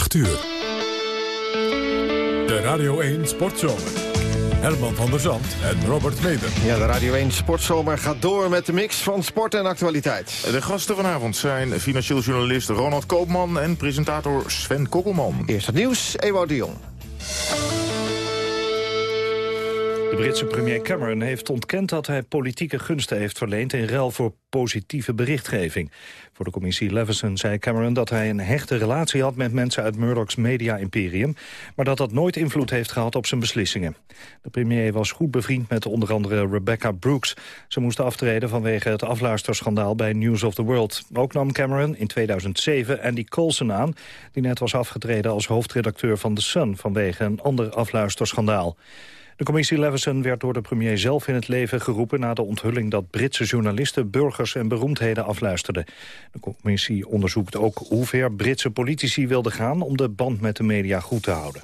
8 uur. De Radio 1 Sportzomer. Herman van der Zand en Robert Meder. Ja, de Radio 1 Sportzomer gaat door met de mix van sport en actualiteit. De gasten vanavond zijn financieel journalist Ronald Koopman... en presentator Sven Kokkelman. Eerst het nieuws, Ewout de Jong. Britse premier Cameron heeft ontkend dat hij politieke gunsten heeft verleend... in ruil voor positieve berichtgeving. Voor de commissie Leveson zei Cameron dat hij een hechte relatie had... met mensen uit Murdoch's media-imperium... maar dat dat nooit invloed heeft gehad op zijn beslissingen. De premier was goed bevriend met onder andere Rebecca Brooks. Ze moest aftreden vanwege het afluisterschandaal bij News of the World. Ook nam Cameron in 2007 Andy Coulson aan... die net was afgetreden als hoofdredacteur van The Sun... vanwege een ander afluisterschandaal. De commissie Leveson werd door de premier zelf in het leven geroepen... na de onthulling dat Britse journalisten, burgers en beroemdheden afluisterden. De commissie onderzoekt ook hoe ver Britse politici wilden gaan... om de band met de media goed te houden.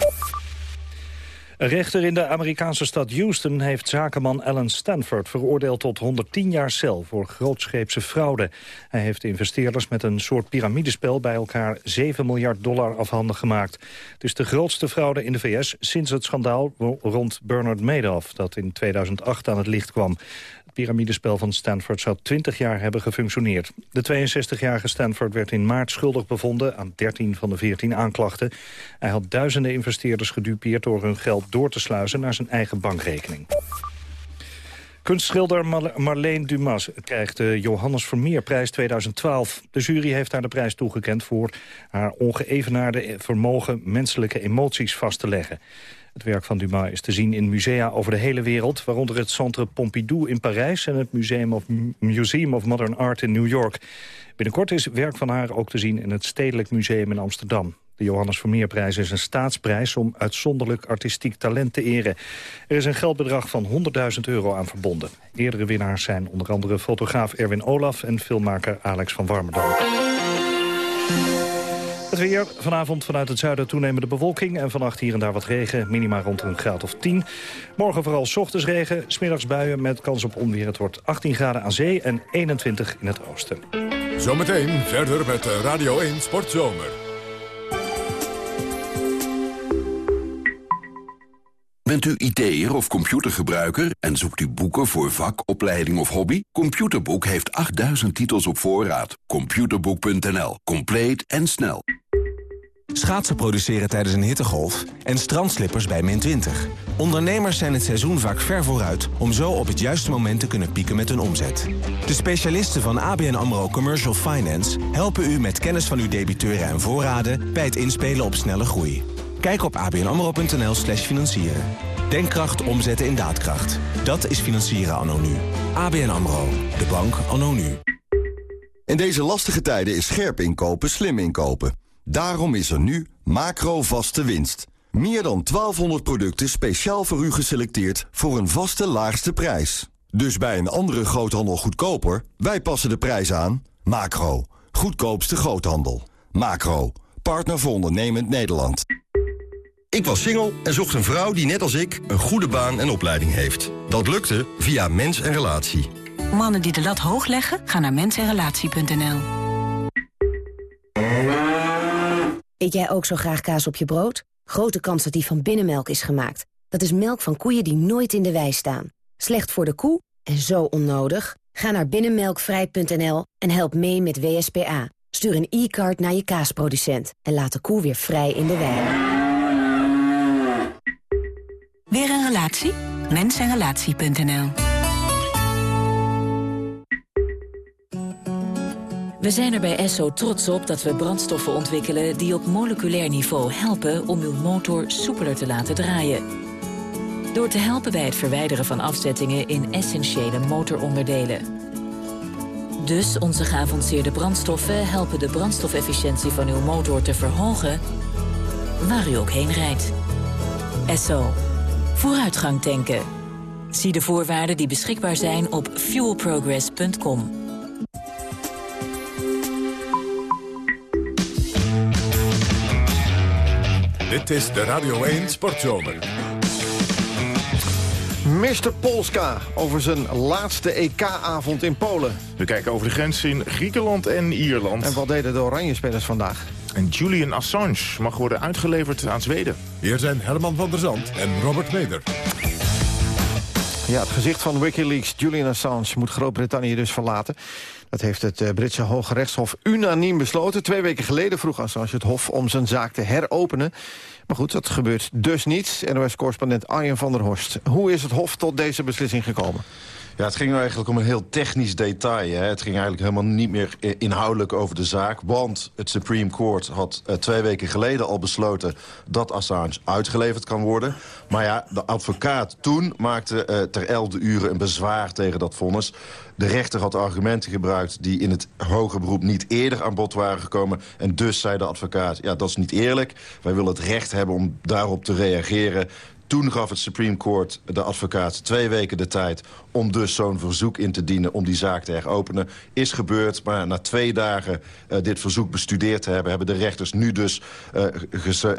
Een rechter in de Amerikaanse stad Houston heeft zakenman Alan Stanford veroordeeld tot 110 jaar cel voor grootscheepse fraude. Hij heeft investeerders met een soort piramidespel bij elkaar 7 miljard dollar afhandig gemaakt. Het is de grootste fraude in de VS sinds het schandaal rond Bernard Madoff dat in 2008 aan het licht kwam piramidespel van Stanford zou 20 jaar hebben gefunctioneerd. De 62-jarige Stanford werd in maart schuldig bevonden aan 13 van de 14 aanklachten. Hij had duizenden investeerders gedupeerd door hun geld door te sluizen naar zijn eigen bankrekening. Kunstschilder Marleen Dumas krijgt de Johannes Vermeerprijs 2012. De jury heeft haar de prijs toegekend voor haar ongeëvenaarde vermogen menselijke emoties vast te leggen. Het werk van Dumas is te zien in musea over de hele wereld... waaronder het Centre Pompidou in Parijs... en het Museum of, Modern Art in New York. Binnenkort is werk van haar ook te zien in het Stedelijk Museum in Amsterdam. De Johannes Vermeerprijs is een staatsprijs om uitzonderlijk artistiek talent te eren. Er is een geldbedrag van 100.000 euro aan verbonden. Eerdere winnaars zijn onder andere fotograaf Erwin Olaf... en filmmaker Alex van Warmerdam. Het weer, vanavond vanuit het zuiden toenemende bewolking... en vannacht hier en daar wat regen, minima rond een graad of 10. Morgen vooral ochtends regen, smiddags buien met kans op onweer. Het wordt 18 graden aan zee en 21 in het oosten. Zometeen verder met Radio 1 Sportzomer. Bent u IT'er of computergebruiker en zoekt u boeken voor vak, opleiding of hobby? Computerboek heeft 8000 titels op voorraad. Computerboek.nl. Compleet en snel. Schaatsen produceren tijdens een hittegolf en strandslippers bij min 20. Ondernemers zijn het seizoen vaak ver vooruit... om zo op het juiste moment te kunnen pieken met hun omzet. De specialisten van ABN AMRO Commercial Finance... helpen u met kennis van uw debiteuren en voorraden... bij het inspelen op snelle groei. Kijk op abnamro.nl slash financieren. Denkkracht omzetten in daadkracht. Dat is financieren anno nu. ABN AMRO. De bank anno nu. In deze lastige tijden is scherp inkopen slim inkopen. Daarom is er nu macro vaste winst. Meer dan 1200 producten speciaal voor u geselecteerd voor een vaste laagste prijs. Dus bij een andere groothandel goedkoper, wij passen de prijs aan. Macro, goedkoopste groothandel. Macro, partner voor ondernemend Nederland. Ik was single en zocht een vrouw die net als ik een goede baan en opleiding heeft. Dat lukte via Mens en Relatie. Mannen die de lat hoog leggen, gaan naar mensenrelatie.nl. Eet jij ook zo graag kaas op je brood? Grote kans dat die van binnenmelk is gemaakt. Dat is melk van koeien die nooit in de wei staan. Slecht voor de koe en zo onnodig? Ga naar binnenmelkvrij.nl en help mee met WSPA. Stuur een e-card naar je kaasproducent en laat de koe weer vrij in de wei. Weer een relatie? Mensenrelatie.nl We zijn er bij Esso trots op dat we brandstoffen ontwikkelen... die op moleculair niveau helpen om uw motor soepeler te laten draaien. Door te helpen bij het verwijderen van afzettingen in essentiële motoronderdelen. Dus onze geavanceerde brandstoffen helpen de brandstofefficiëntie van uw motor te verhogen... waar u ook heen rijdt. Esso. Vooruitgang tanken. Zie de voorwaarden die beschikbaar zijn op fuelprogress.com. Dit is de Radio 1 Sportzomer. Mr. Polska over zijn laatste EK-avond in Polen. We kijken over de grens in Griekenland en Ierland. En wat deden de Oranje-spelers vandaag? En Julian Assange mag worden uitgeleverd aan Zweden. Hier zijn Herman van der Zand en Robert Meder. Ja, het gezicht van Wikileaks, Julian Assange, moet Groot-Brittannië dus verlaten. Dat heeft het uh, Britse Hoge Rechtshof unaniem besloten. Twee weken geleden vroeg Assange het Hof om zijn zaak te heropenen. Maar goed, dat gebeurt dus niet. NOS-correspondent Arjen van der Horst. Hoe is het Hof tot deze beslissing gekomen? Ja, het ging eigenlijk om een heel technisch detail. Hè. Het ging eigenlijk helemaal niet meer inhoudelijk over de zaak. Want het Supreme Court had uh, twee weken geleden al besloten... dat Assange uitgeleverd kan worden. Maar ja, de advocaat toen maakte uh, ter elfde uren een bezwaar tegen dat vonnis. De rechter had argumenten gebruikt die in het hoger beroep niet eerder aan bod waren gekomen. En dus zei de advocaat, ja, dat is niet eerlijk. Wij willen het recht hebben om daarop te reageren. Toen gaf het Supreme Court de advocaat twee weken de tijd... om dus zo'n verzoek in te dienen om die zaak te heropenen. Is gebeurd, maar na twee dagen uh, dit verzoek bestudeerd te hebben... hebben de rechters nu dus uh,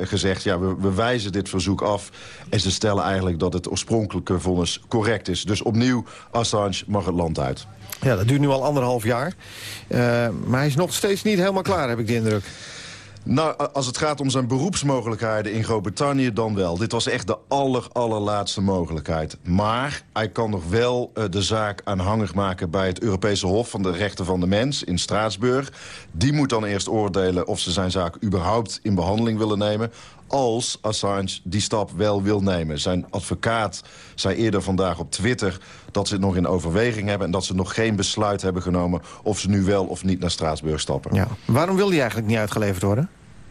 gezegd... ja, we, wijzen dit verzoek af. En ze stellen eigenlijk dat het oorspronkelijke vonnis correct is. Dus opnieuw, Assange mag het land uit. Ja, dat duurt nu al anderhalf jaar. Uh, maar hij is nog steeds niet helemaal klaar, heb ik de indruk. Nou, als het gaat om zijn beroepsmogelijkheden in Groot-Brittannië, dan wel. Dit was echt de aller, allerlaatste mogelijkheid. Maar hij kan nog wel uh, de zaak aanhangig maken bij het Europese Hof van de Rechten van de Mens in Straatsburg. Die moet dan eerst oordelen of ze zijn zaak überhaupt in behandeling willen nemen als Assange die stap wel wil nemen. Zijn advocaat zei eerder vandaag op Twitter dat ze het nog in overweging hebben... en dat ze nog geen besluit hebben genomen of ze nu wel of niet naar Straatsburg stappen. Ja. Waarom wil hij eigenlijk niet uitgeleverd worden?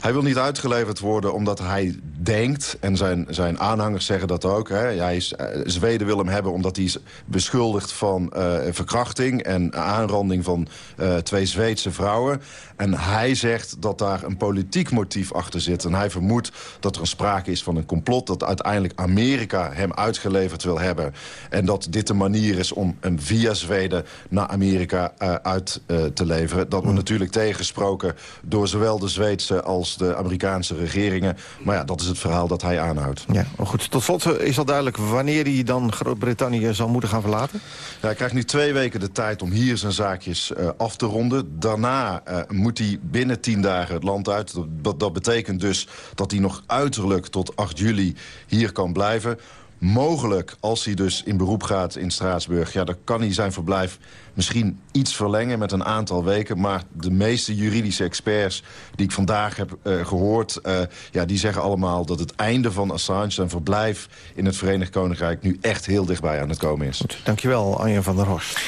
Hij wil niet uitgeleverd worden omdat hij denkt... en zijn, zijn aanhangers zeggen dat ook... Hè, hij is, uh, Zweden wil hem hebben omdat hij is beschuldigd van uh, verkrachting... en aanranding van uh, twee Zweedse vrouwen. En hij zegt dat daar een politiek motief achter zit. En hij vermoedt dat er een sprake is van een complot... dat uiteindelijk Amerika hem uitgeleverd wil hebben. En dat dit de manier is om hem via Zweden naar Amerika uit te leveren. Dat wordt natuurlijk tegengesproken door zowel de Zweedse als de Amerikaanse regeringen. Maar ja, dat is het verhaal dat hij aanhoudt. Ja, goed. Tot slot is al duidelijk wanneer hij dan Groot-Brittannië zal moeten gaan verlaten? Ja, hij krijgt nu twee weken de tijd om hier zijn zaakjes uh, af te ronden. Daarna uh, moet hij binnen tien dagen het land uit. Dat, dat betekent dus dat hij nog uiterlijk tot 8 juli hier kan blijven. Mogelijk, als hij dus in beroep gaat in Straatsburg... ja, dan kan hij zijn verblijf misschien iets verlengen met een aantal weken. Maar de meeste juridische experts die ik vandaag heb uh, gehoord... Uh, ja, die zeggen allemaal dat het einde van Assange... zijn verblijf in het Verenigd Koninkrijk nu echt heel dichtbij aan het komen is. Dankjewel, Anja van der Horst.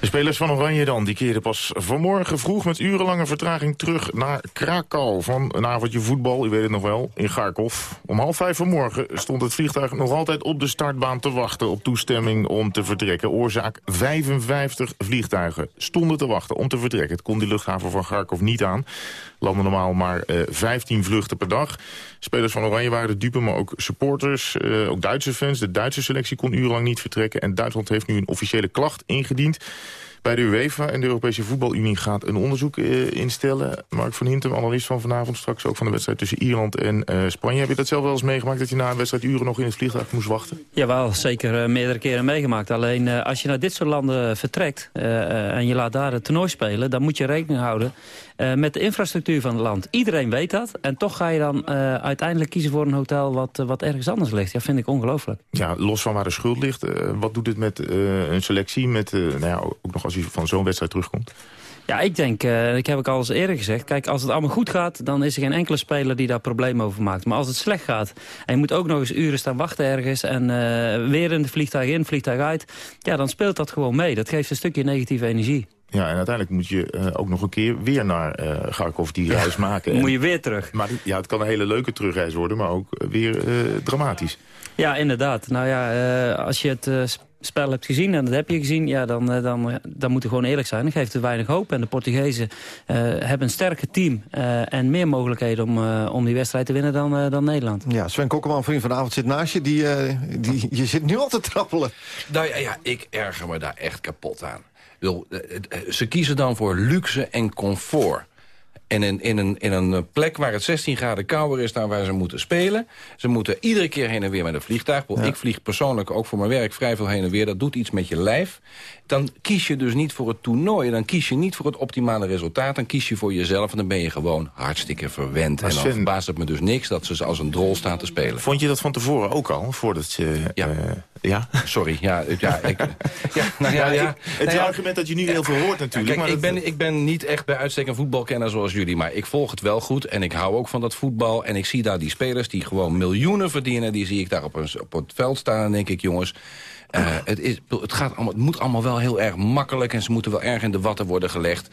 De spelers van Oranje dan, die keerden pas vanmorgen vroeg met urenlange vertraging terug naar Krakau. Van een avondje voetbal, u weet het nog wel, in Kharkov. Om half vijf vanmorgen stond het vliegtuig nog altijd op de startbaan te wachten op toestemming om te vertrekken. Oorzaak 55 vliegtuigen stonden te wachten om te vertrekken. Het kon die luchthaven van Kharkov niet aan. Landen normaal maar uh, 15 vluchten per dag. Spelers van Oranje waren de dupe, maar ook supporters, uh, ook Duitse fans. De Duitse selectie kon urenlang niet vertrekken. En Duitsland heeft nu een officiële klacht ingediend bij de UEFA en de Europese Voetbalunie gaat een onderzoek uh, instellen. Mark van Hintem, analist van vanavond, straks ook van de wedstrijd tussen Ierland en Spanje. Heb je dat zelf wel eens meegemaakt, dat je na een wedstrijd uren nog in het vliegtuig moest wachten? Ja, wel zeker meerdere keren meegemaakt. Alleen als je naar dit soort landen vertrekt en je laat daar het toernooi spelen... dan moet je rekening houden met de infrastructuur van het land. Iedereen weet dat. En toch ga je dan uiteindelijk kiezen voor een hotel wat, wat ergens anders ligt. Ja, vind ik ongelooflijk. Ja, los van waar de schuld ligt. wat doet dit met een selectie? Met, nou ja, ook nog als hij van zo'n wedstrijd terugkomt? Ja, ik denk, uh, ik heb ik al eens eerder gezegd... kijk, als het allemaal goed gaat, dan is er geen enkele speler die daar problemen over maakt. Maar als het slecht gaat en je moet ook nog eens uren staan wachten ergens... en uh, weer in het vliegtuig in, vliegtuig uit... ja, dan speelt dat gewoon mee. Dat geeft een stukje negatieve energie. Ja, en uiteindelijk moet je uh, ook nog een keer weer naar uh, Garkov die reis ja, maken. moet je weer terug. Maar ja, het kan een hele leuke terugreis worden, maar ook weer uh, dramatisch. Ja, inderdaad. Nou ja, als je het spel hebt gezien, en dat heb je gezien... Ja, dan, dan, dan moet je gewoon eerlijk zijn. Dan geeft het weinig hoop. En de Portugezen uh, hebben een sterker team... Uh, en meer mogelijkheden om, uh, om die wedstrijd te winnen dan, dan Nederland. Ja, Sven Kokkelman, vriend vanavond, zit naast je. Die, die, je zit nu al te trappelen. Nou ja, ja, ik erger me daar echt kapot aan. Wil, ze kiezen dan voor luxe en comfort. in een, in, een, in een plek waar het 16 graden kouder is dan waar ze moeten spelen. Ze moeten iedere keer heen en weer met een vliegtuig. Ik vlieg persoonlijk ook voor mijn werk vrij veel heen en weer. Dat doet iets met je lijf. Dan kies je dus niet voor het toernooi. Dan kies je niet voor het optimale resultaat. Dan kies je voor jezelf en dan ben je gewoon hartstikke verwend. en dan verbaast het me dus niks dat ze als een drol staan te spelen. Vond je dat van tevoren ook al? Voordat je, ja. Uh, ja? Sorry. Ja, ja, ik, ja, nou ja, ja. Het nou argument dat je nu heel veel hoort natuurlijk. Kijk, ik, ben, ik ben niet echt bij uitstek een voetbalkenner zoals jullie. Maar ik volg het wel goed en ik hou ook van dat voetbal. En ik zie daar die spelers die gewoon miljoenen verdienen. Die zie ik daar op, een, op het veld staan en denk ik, jongens... Uh, het, is, het, gaat allemaal, het moet allemaal wel heel erg makkelijk... en ze moeten wel erg in de watten worden gelegd.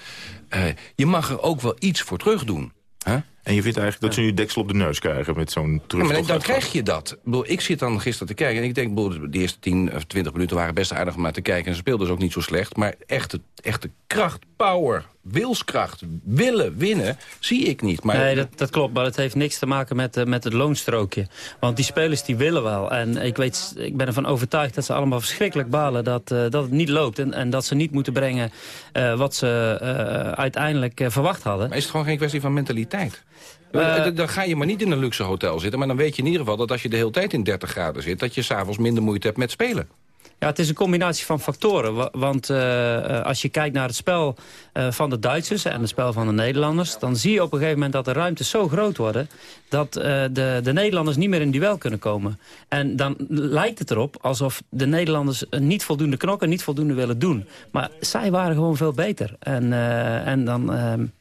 Uh, je mag er ook wel iets voor terug doen. Huh? En je vindt eigenlijk dat ze nu deksel op de neus krijgen met zo'n terug. Ja, maar dan krijg je dat. Ik zit dan gisteren te kijken en ik denk... de eerste 10 of 20 minuten waren best aardig om naar te kijken... en ze speelden dus ook niet zo slecht. Maar echte, echte kracht, power, wilskracht, willen winnen... zie ik niet. Maar... Nee, dat, dat klopt, maar het heeft niks te maken met, uh, met het loonstrookje. Want die spelers die willen wel. En ik, weet, ik ben ervan overtuigd dat ze allemaal verschrikkelijk balen... dat, uh, dat het niet loopt en, en dat ze niet moeten brengen... Uh, wat ze uiteindelijk verwacht hadden. Maar is het gewoon geen kwestie van mentaliteit? Uh, dan ga je maar niet in een luxe hotel zitten. Maar dan weet je in ieder geval dat als je de hele tijd in 30 graden zit... dat je s'avonds minder moeite hebt met spelen. Ja, het is een combinatie van factoren. Want uh, als je kijkt naar het spel uh, van de Duitsers en het spel van de Nederlanders... dan zie je op een gegeven moment dat de ruimtes zo groot worden... dat uh, de, de Nederlanders niet meer in duel kunnen komen. En dan lijkt het erop alsof de Nederlanders niet voldoende knokken... niet voldoende willen doen. Maar zij waren gewoon veel beter. En, en dan,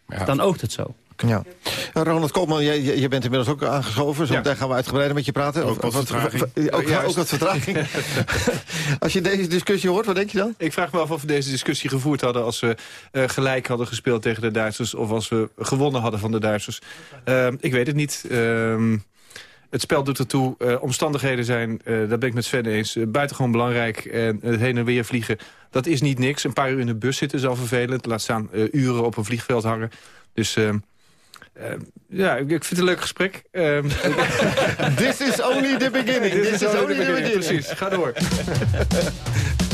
ja. dan oogt het zo. Ja. Ronald Koopman, jij, jij bent inmiddels ook aangeschoven. Zo ja. gaan we uitgebreider met je praten. Ook wat vertraging. Ook, ook wat vertraging. als je deze discussie hoort, wat denk je dan? Ik vraag me af of we deze discussie gevoerd hadden... als we uh, gelijk hadden gespeeld tegen de Duitsers... of als we gewonnen hadden van de Duitsers. Uh, ik weet het niet. Uh, het spel doet ertoe. Uh, omstandigheden zijn, uh, daar ben ik met Sven eens, uh, buitengewoon belangrijk. En het heen en weer vliegen, dat is niet niks. Een paar uur in de bus zitten is al vervelend. Laat staan uren op een vliegveld hangen. Dus uh, ja, ik vind het een leuk gesprek. Um, This is only the beginning. This, This is, only the beginning. Precies, ga door.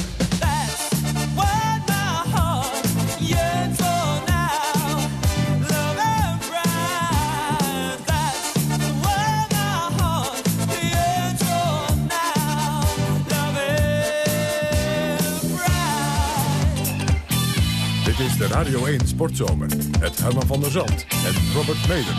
Dit is de Radio 1 Sportzomer. Met Herman van der Zand en Robert Meder.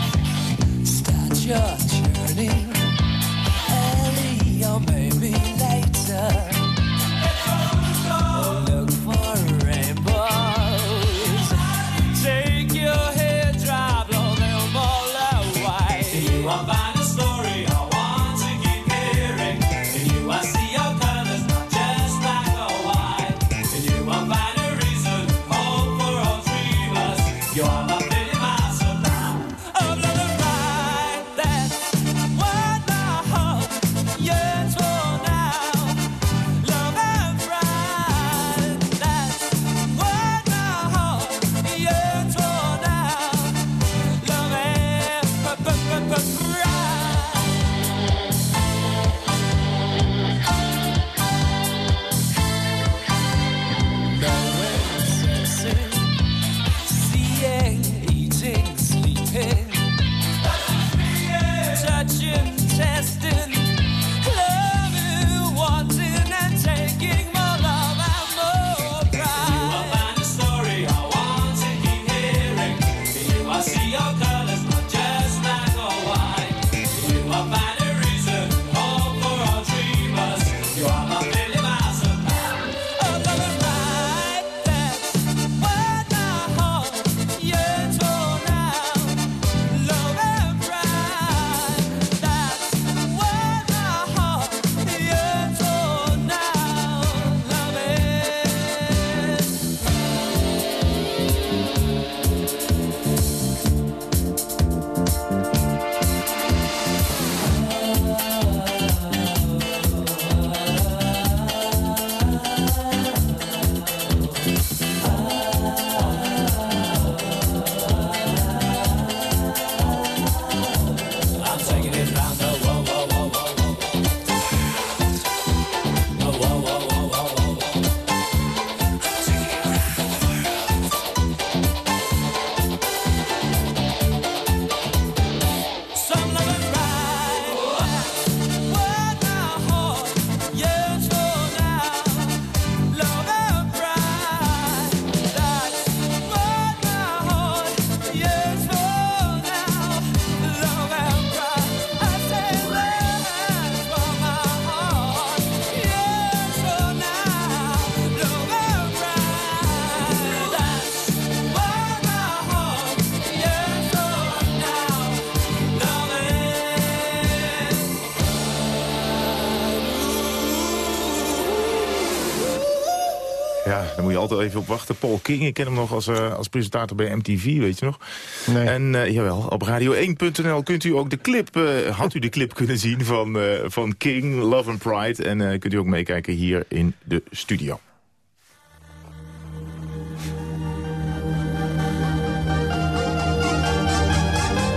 Altijd even op wachten. Paul King, ik ken hem nog als, eh, als presentator bij MTV, weet je nog? Nee. En eh, jawel, op radio1.nl kunt u ook de clip, eh, had u de clip kunnen zien van, eh, van King, Love and Pride. En eh, kunt u ook meekijken hier in de studio.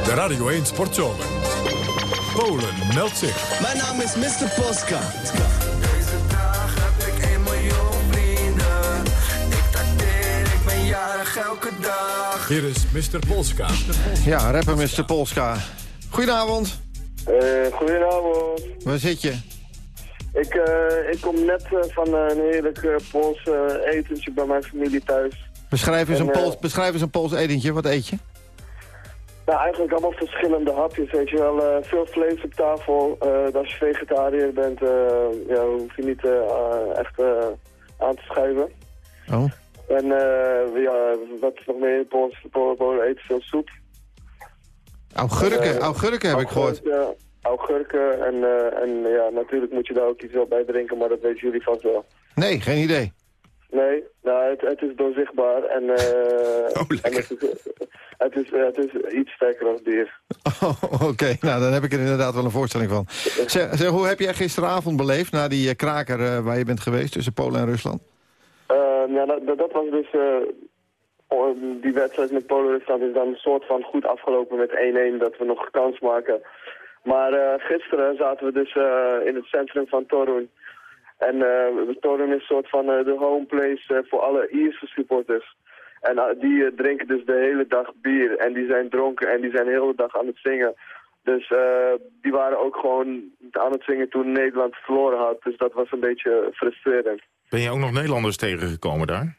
De Radio 1 Sportzomer. Polen meldt zich. Mijn naam is Mr. Polska. Deze dag heb ik 1 miljoen elke dag. Hier is Mr. Polska. Ja, rapper Mr. Polska. Goedenavond. Eh, goedenavond. Waar zit je? Ik, eh, ik kom net eh, van een heerlijk uh, Pools eh, etentje bij mijn familie thuis. Beschrijf eens, En, een Pools, beschrijf eens een Pools etentje. Wat eet je? Nou, eigenlijk allemaal verschillende hapjes, weet je wel. Eh, veel vlees op tafel. Eh, als je vegetariër bent, eh, ja, hoef je niet eh, echt eh, aan te schuiven. Oh. En eh, ja, wat is nog meer? Polen eten veel soep. Augurken, Eh, augurken heb ik gehoord. augurken, Augurken en, eh, en ja, natuurlijk moet je daar ook iets wel bij drinken, maar dat weten jullie vast wel. Nee, geen idee. Nee, nou, het, het is doorzichtbaar en, eh en het, is, het, is, het is iets sterker als bier. Oh, Oké, nou dan heb ik er inderdaad wel een voorstelling van. Zeg, zeg, hoe heb jij gisteravond beleefd na die kraker waar je bent geweest tussen Polen en Rusland? Eh, nou, dat, was dus, eh, die wedstrijd met Polen-Rusland is dan een soort van goed afgelopen met 1-1, dat we nog kans maken. Maar eh, gisteren zaten we dus eh, in het centrum van Torun. En eh Torun is een soort van de home place eh, voor alle Ierse supporters. En die drinken dus de hele dag bier en die zijn dronken en die zijn de hele dag aan het zingen. Dus die waren ook gewoon aan het zingen toen Nederland verloren had. Dus dat was een beetje frustrerend. Ben je ook nog Nederlanders tegengekomen daar?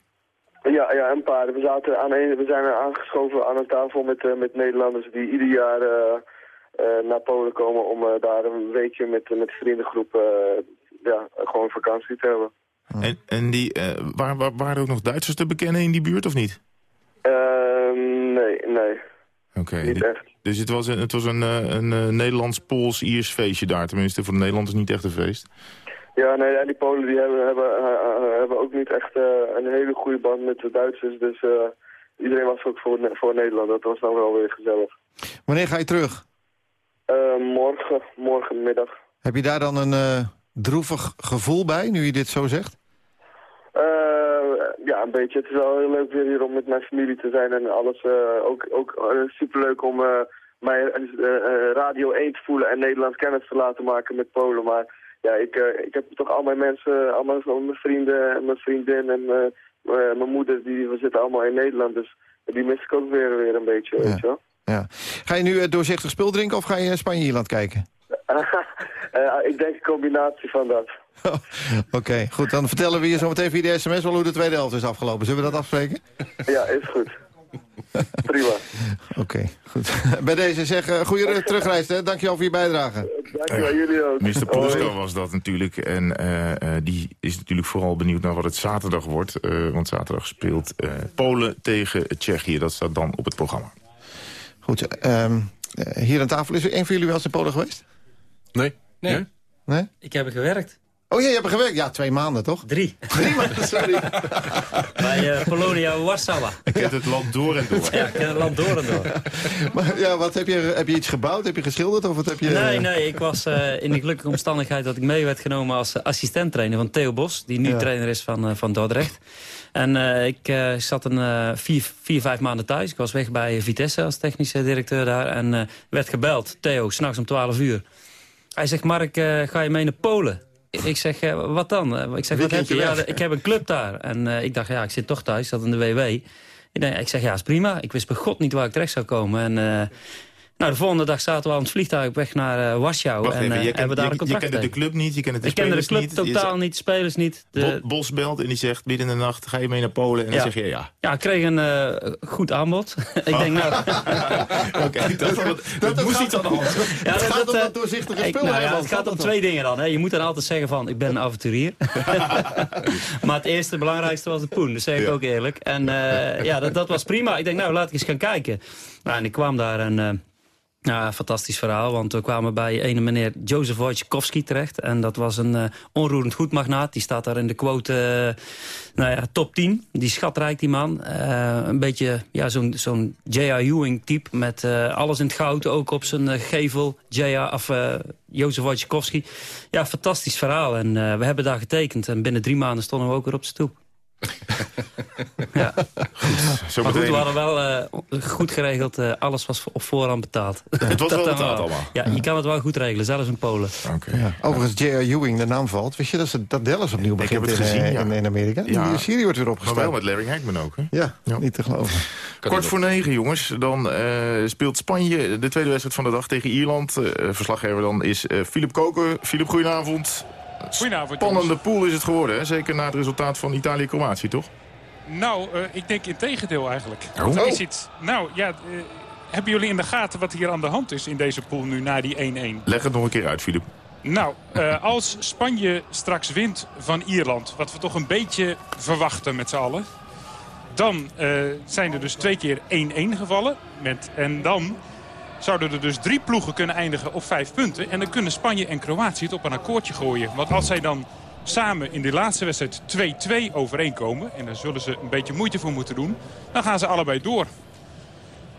Ja, ja, een paar. We, zaten aan een, we zijn aangeschoven aan een tafel met, eh, met Nederlanders die ieder jaar eh, eh, naar Polen komen om eh, daar een weekje met, met de vriendengroep ja, gewoon vakantie te hebben. En, en die, eh, waar, waar, waren er ook nog Duitsers te bekennen in die buurt of niet? Ehm, nee, nee. Oké. Niet di- echt. Dus het was een, het was een, eh, een eh, Nederlands-Pools-Iers feestje daar. Tenminste, voor de Nederlanders niet echt een feest. Ja, nee, en die Polen die hebben, hebben, eh, eh, hebben ook niet echt eh, een hele goede band met de Duitsers. Dus iedereen was ook voor, voor Nederland. Dat was dan wel weer gezellig. Wanneer ga je terug? Morgen, morgenmiddag. Heb je daar dan een droevig gevoel bij, nu je dit zo zegt? Ja, een beetje. Het is wel heel leuk weer hier om met mijn familie te zijn en alles. ook ook superleuk om mij eh, Radio 1 te voelen en Nederlands kennis te laten maken met Polen. Maar ja, ik, eh, ik heb toch al mijn mensen, allemaal mijn vrienden en mijn vriendin en eh, eh, mijn moeder, die, we zitten allemaal in Nederland. Dus die mis ik ook weer, weer een beetje, weet je wel. Ja. Ga je nu doorzichtig spul drinken of ga je Spanje-Ierland kijken? Ik denk een combinatie van dat. Oké, goed. Dan vertellen we je zo meteen via de sms wel hoe de tweede helft is afgelopen. Zullen we dat afspreken? Ja, is goed. Prima. Oké, goed. Bij deze zeg, uh, goede terugreis. Hè? Dankjewel voor je bijdrage. Dankjewel, jullie ook. Mr. Polska was dat natuurlijk. En eh, eh, die is natuurlijk vooral benieuwd naar wat het zaterdag wordt. eh, want zaterdag speelt eh, Polen tegen Tsjechië. Dat staat dan op het programma. Goed, ehm, eh, hier aan tafel is er een van jullie wel eens in Polen geweest? Nee. Nee. Nee? Ik heb er gewerkt. Oh ja, je hebt er gewerkt. Ja, twee maanden toch? Drie. Drie maanden, sorry. Bij eh, Polonia Warsawa. Ik ken het land door en door. Ja, ik ken het land door en door. Maar, ja, wat heb je, heb je iets gebouwd? Heb je geschilderd? Of wat heb je... Nee, nee, ik was eh, in de gelukkige omstandigheid dat ik mee werd genomen als uh, assistent-trainer van Theo Bos. Die nu Ja. trainer is van, uh, van Dordrecht. En uh, ik uh, zat een uh, vier, vier, vijf maanden thuis. Ik was weg bij Vitesse als technische directeur daar. En uh, werd gebeld, Theo, s'nachts om 12 uur. Hij zegt, Mark, uh, ga je mee naar Polen? Ik zeg, uh, wat dan? Ik zeg, wat heb je? Ja, ik heb een club daar. En uh, ik dacht, ja, ik zit toch thuis, zat in de WW. Ik, denk, ik zeg, ja, is prima. Ik wist bij God niet waar ik terecht zou komen. En uh, nou, de volgende dag zaten we aan het vliegtuig op weg naar uh, Warschau. Wacht en even, je hebben daar je, een contract je kende de club niet, je kende de ik kende de club niet. totaal niet, de spelers niet. De... Bos belt en die zegt midden in de nacht, ga je mee naar Polen? En ja. dan zeg je ja. Ja, ik kreeg een uh, goed aanbod. ik oh. denk nou... Oké, okay, dat, dat, dat, dat moest iets aan de hand ja, het gaat om dat doorzichtige spul. Nou, ja, het gaat om twee dingen dan. Hè. Je moet dan altijd zeggen van, ik ben een avonturier. maar het eerste, het belangrijkste was de poen. Dat zeg ik ja. ook eerlijk. En uh, ja, dat, dat was prima. Ik denk, nou, laat ik eens gaan kijken. Nou, en ik kwam daar en... Uh, Ja, fantastisch verhaal, want we kwamen bij ene meneer Jozef Wojciechowski terecht. En dat was een eh, onroerend goedmagnaat. Die staat daar in de quote eh, nou ja, top 10. Die schatrijk, die man. Eh, een beetje ja, zo'n zo'n J.R. Ewing-type met eh, alles in het goud. Ook op zijn gevel, J.R. of Jozef Wojciechowski. Ja, fantastisch verhaal. En we hebben daar getekend. En binnen drie maanden stonden we ook weer op de stoep. Ja. Zo maar goed, we hadden wel eh, goed geregeld. eh, alles was op voorhand betaald. Het was wel dan betaald allemaal. Ja, je kan het wel goed regelen, zelfs in Polen. Ja. Overigens, J.R. Ewing, de naam valt. Wist je dat, ze, dat Dallas opnieuw Ik heb begint het in, gezien, eh, ja. in, in Amerika? Ja. Die serie wordt weer Maar opgestart. wel met Larry Hackman ook, hè? Ja, niet te geloven. Kwart voor negen, jongens. Dan eh, speelt Spanje de tweede wedstrijd van de dag tegen Ierland. Eh, verslaggever dan is eh Filip Koken. Filip, goedenavond. Goedenavond, Spannende jongens. pool is het geworden, hè? Zeker na het resultaat van Italië-Kroatië, toch? Nou, eh, ik denk in tegendeel eigenlijk. Oh. Er Oh. is iets... Nou, ja, eh, hebben jullie in de gaten wat hier aan de hand is in deze pool nu na die 1-1? Leg het nog een keer uit, Filip. Nou, eh, als Spanje straks wint van Ierland, wat we toch een beetje verwachten met z'n allen... dan eh, zijn er dus twee keer 1-1 gevallen. Met, en dan zouden er dus drie ploegen kunnen eindigen op vijf punten. En dan kunnen Spanje en Kroatië het op een akkoordje gooien. Want als zij dan samen in die laatste wedstrijd 2-2 overeenkomen... en daar zullen ze een beetje moeite voor moeten doen... dan gaan ze allebei door.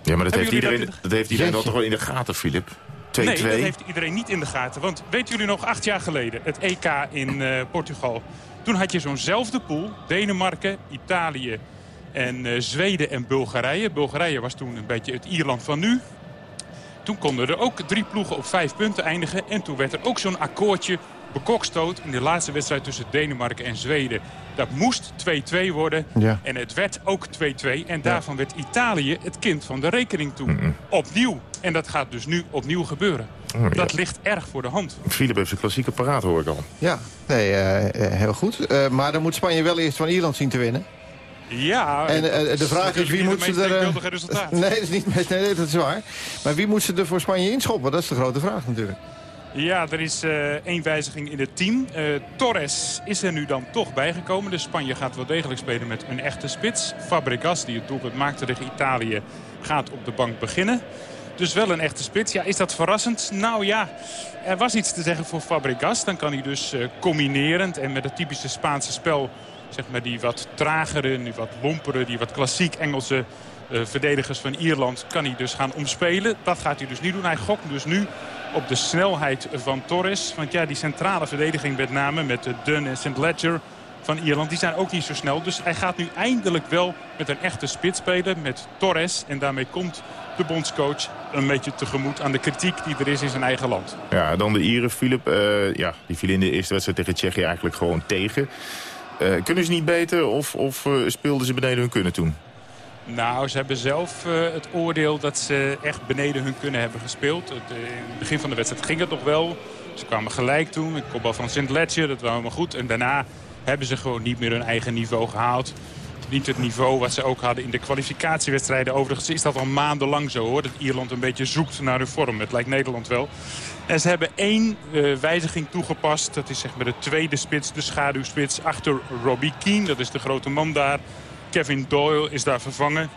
Ja, maar dat Hebben heeft iedereen, dat dat heeft iedereen wel toch wel in de gaten, Filip? 2-2. Nee, dat heeft iedereen niet in de gaten. Want weten jullie nog, acht jaar geleden, het EK in eh, Portugal. Toen had je zo'nzelfde pool. Denemarken, Italië en eh, Zweden en Bulgarije. Bulgarije was toen een beetje het Ierland van nu. Toen konden er ook drie ploegen op vijf punten eindigen. En toen werd er ook zo'n akkoordje bekokstoot in de laatste wedstrijd tussen Denemarken en Zweden. Dat moest 2-2 worden. Ja. En het werd ook 2-2. En daarvan werd Italië het kind van de rekening toen. Opnieuw. En dat gaat dus nu opnieuw gebeuren. Oh, ja. Dat ligt erg voor de hand. Filip heeft zijn klassieke paraat, hoor ik al. Ja, nee, eh, eh, heel goed. Eh, maar dan moet Spanje wel eerst van Ierland zien te winnen. Ja. En eh, de vraag is, wie moet ze er... eh. Nee, dat is niet meest, nee, dat is waar. Maar wie moet ze er voor Spanje inschoppen? Dat is de grote vraag natuurlijk. Ja, er is eh, één wijziging in het team. Torres is er nu dan toch bijgekomen. Dus Spanje gaat wel degelijk spelen met een echte spits. Fabregas, die het doelpunt maakte tegen Italië, gaat op de bank beginnen. Dus wel een echte spits. Ja, is dat verrassend? Nou ja, er was iets te zeggen voor Fabregas. Dan kan hij dus combinerend en met het typische Spaanse spel... zeg maar die wat tragere, die wat lompere, die wat klassiek Engelse eh, verdedigers van Ierland... kan hij dus gaan omspelen. Dat gaat hij dus niet doen. Hij gokt dus nu op de snelheid van Torres. Want ja, die centrale verdediging met name met de Dunn en St. Ledger van Ierland... die zijn ook niet zo snel. Dus hij gaat nu eindelijk wel met een echte spits spelen met Torres. En daarmee komt de bondscoach een beetje tegemoet aan de kritiek die er is in zijn eigen land. Ja, dan de Ieren, Filip. Eh, ja, die viel in de eerste wedstrijd tegen Tsjechië eigenlijk gewoon tegen. Eh, kunnen ze niet beter of, of eh, speelden ze beneden hun kunnen toen? Nou, ze hebben zelf eh, het oordeel dat ze echt beneden hun kunnen hebben gespeeld. Het, in het begin van de wedstrijd ging het nog wel. Ze kwamen gelijk toen. Een kopbal van St. Ledger, dat was helemaal goed. En daarna hebben ze gewoon niet meer hun eigen niveau gehaald. Niet het niveau wat ze ook hadden in de kwalificatiewedstrijden. Overigens is dat al maandenlang zo hoor. Dat Ierland een beetje zoekt naar hun vorm. Het lijkt Nederland wel. En ze hebben één eh, wijziging toegepast. Dat is zeg maar de tweede spits, de schaduwspits achter Robbie Keane. Dat is de grote man daar. Kevin Doyle is daar vervangen.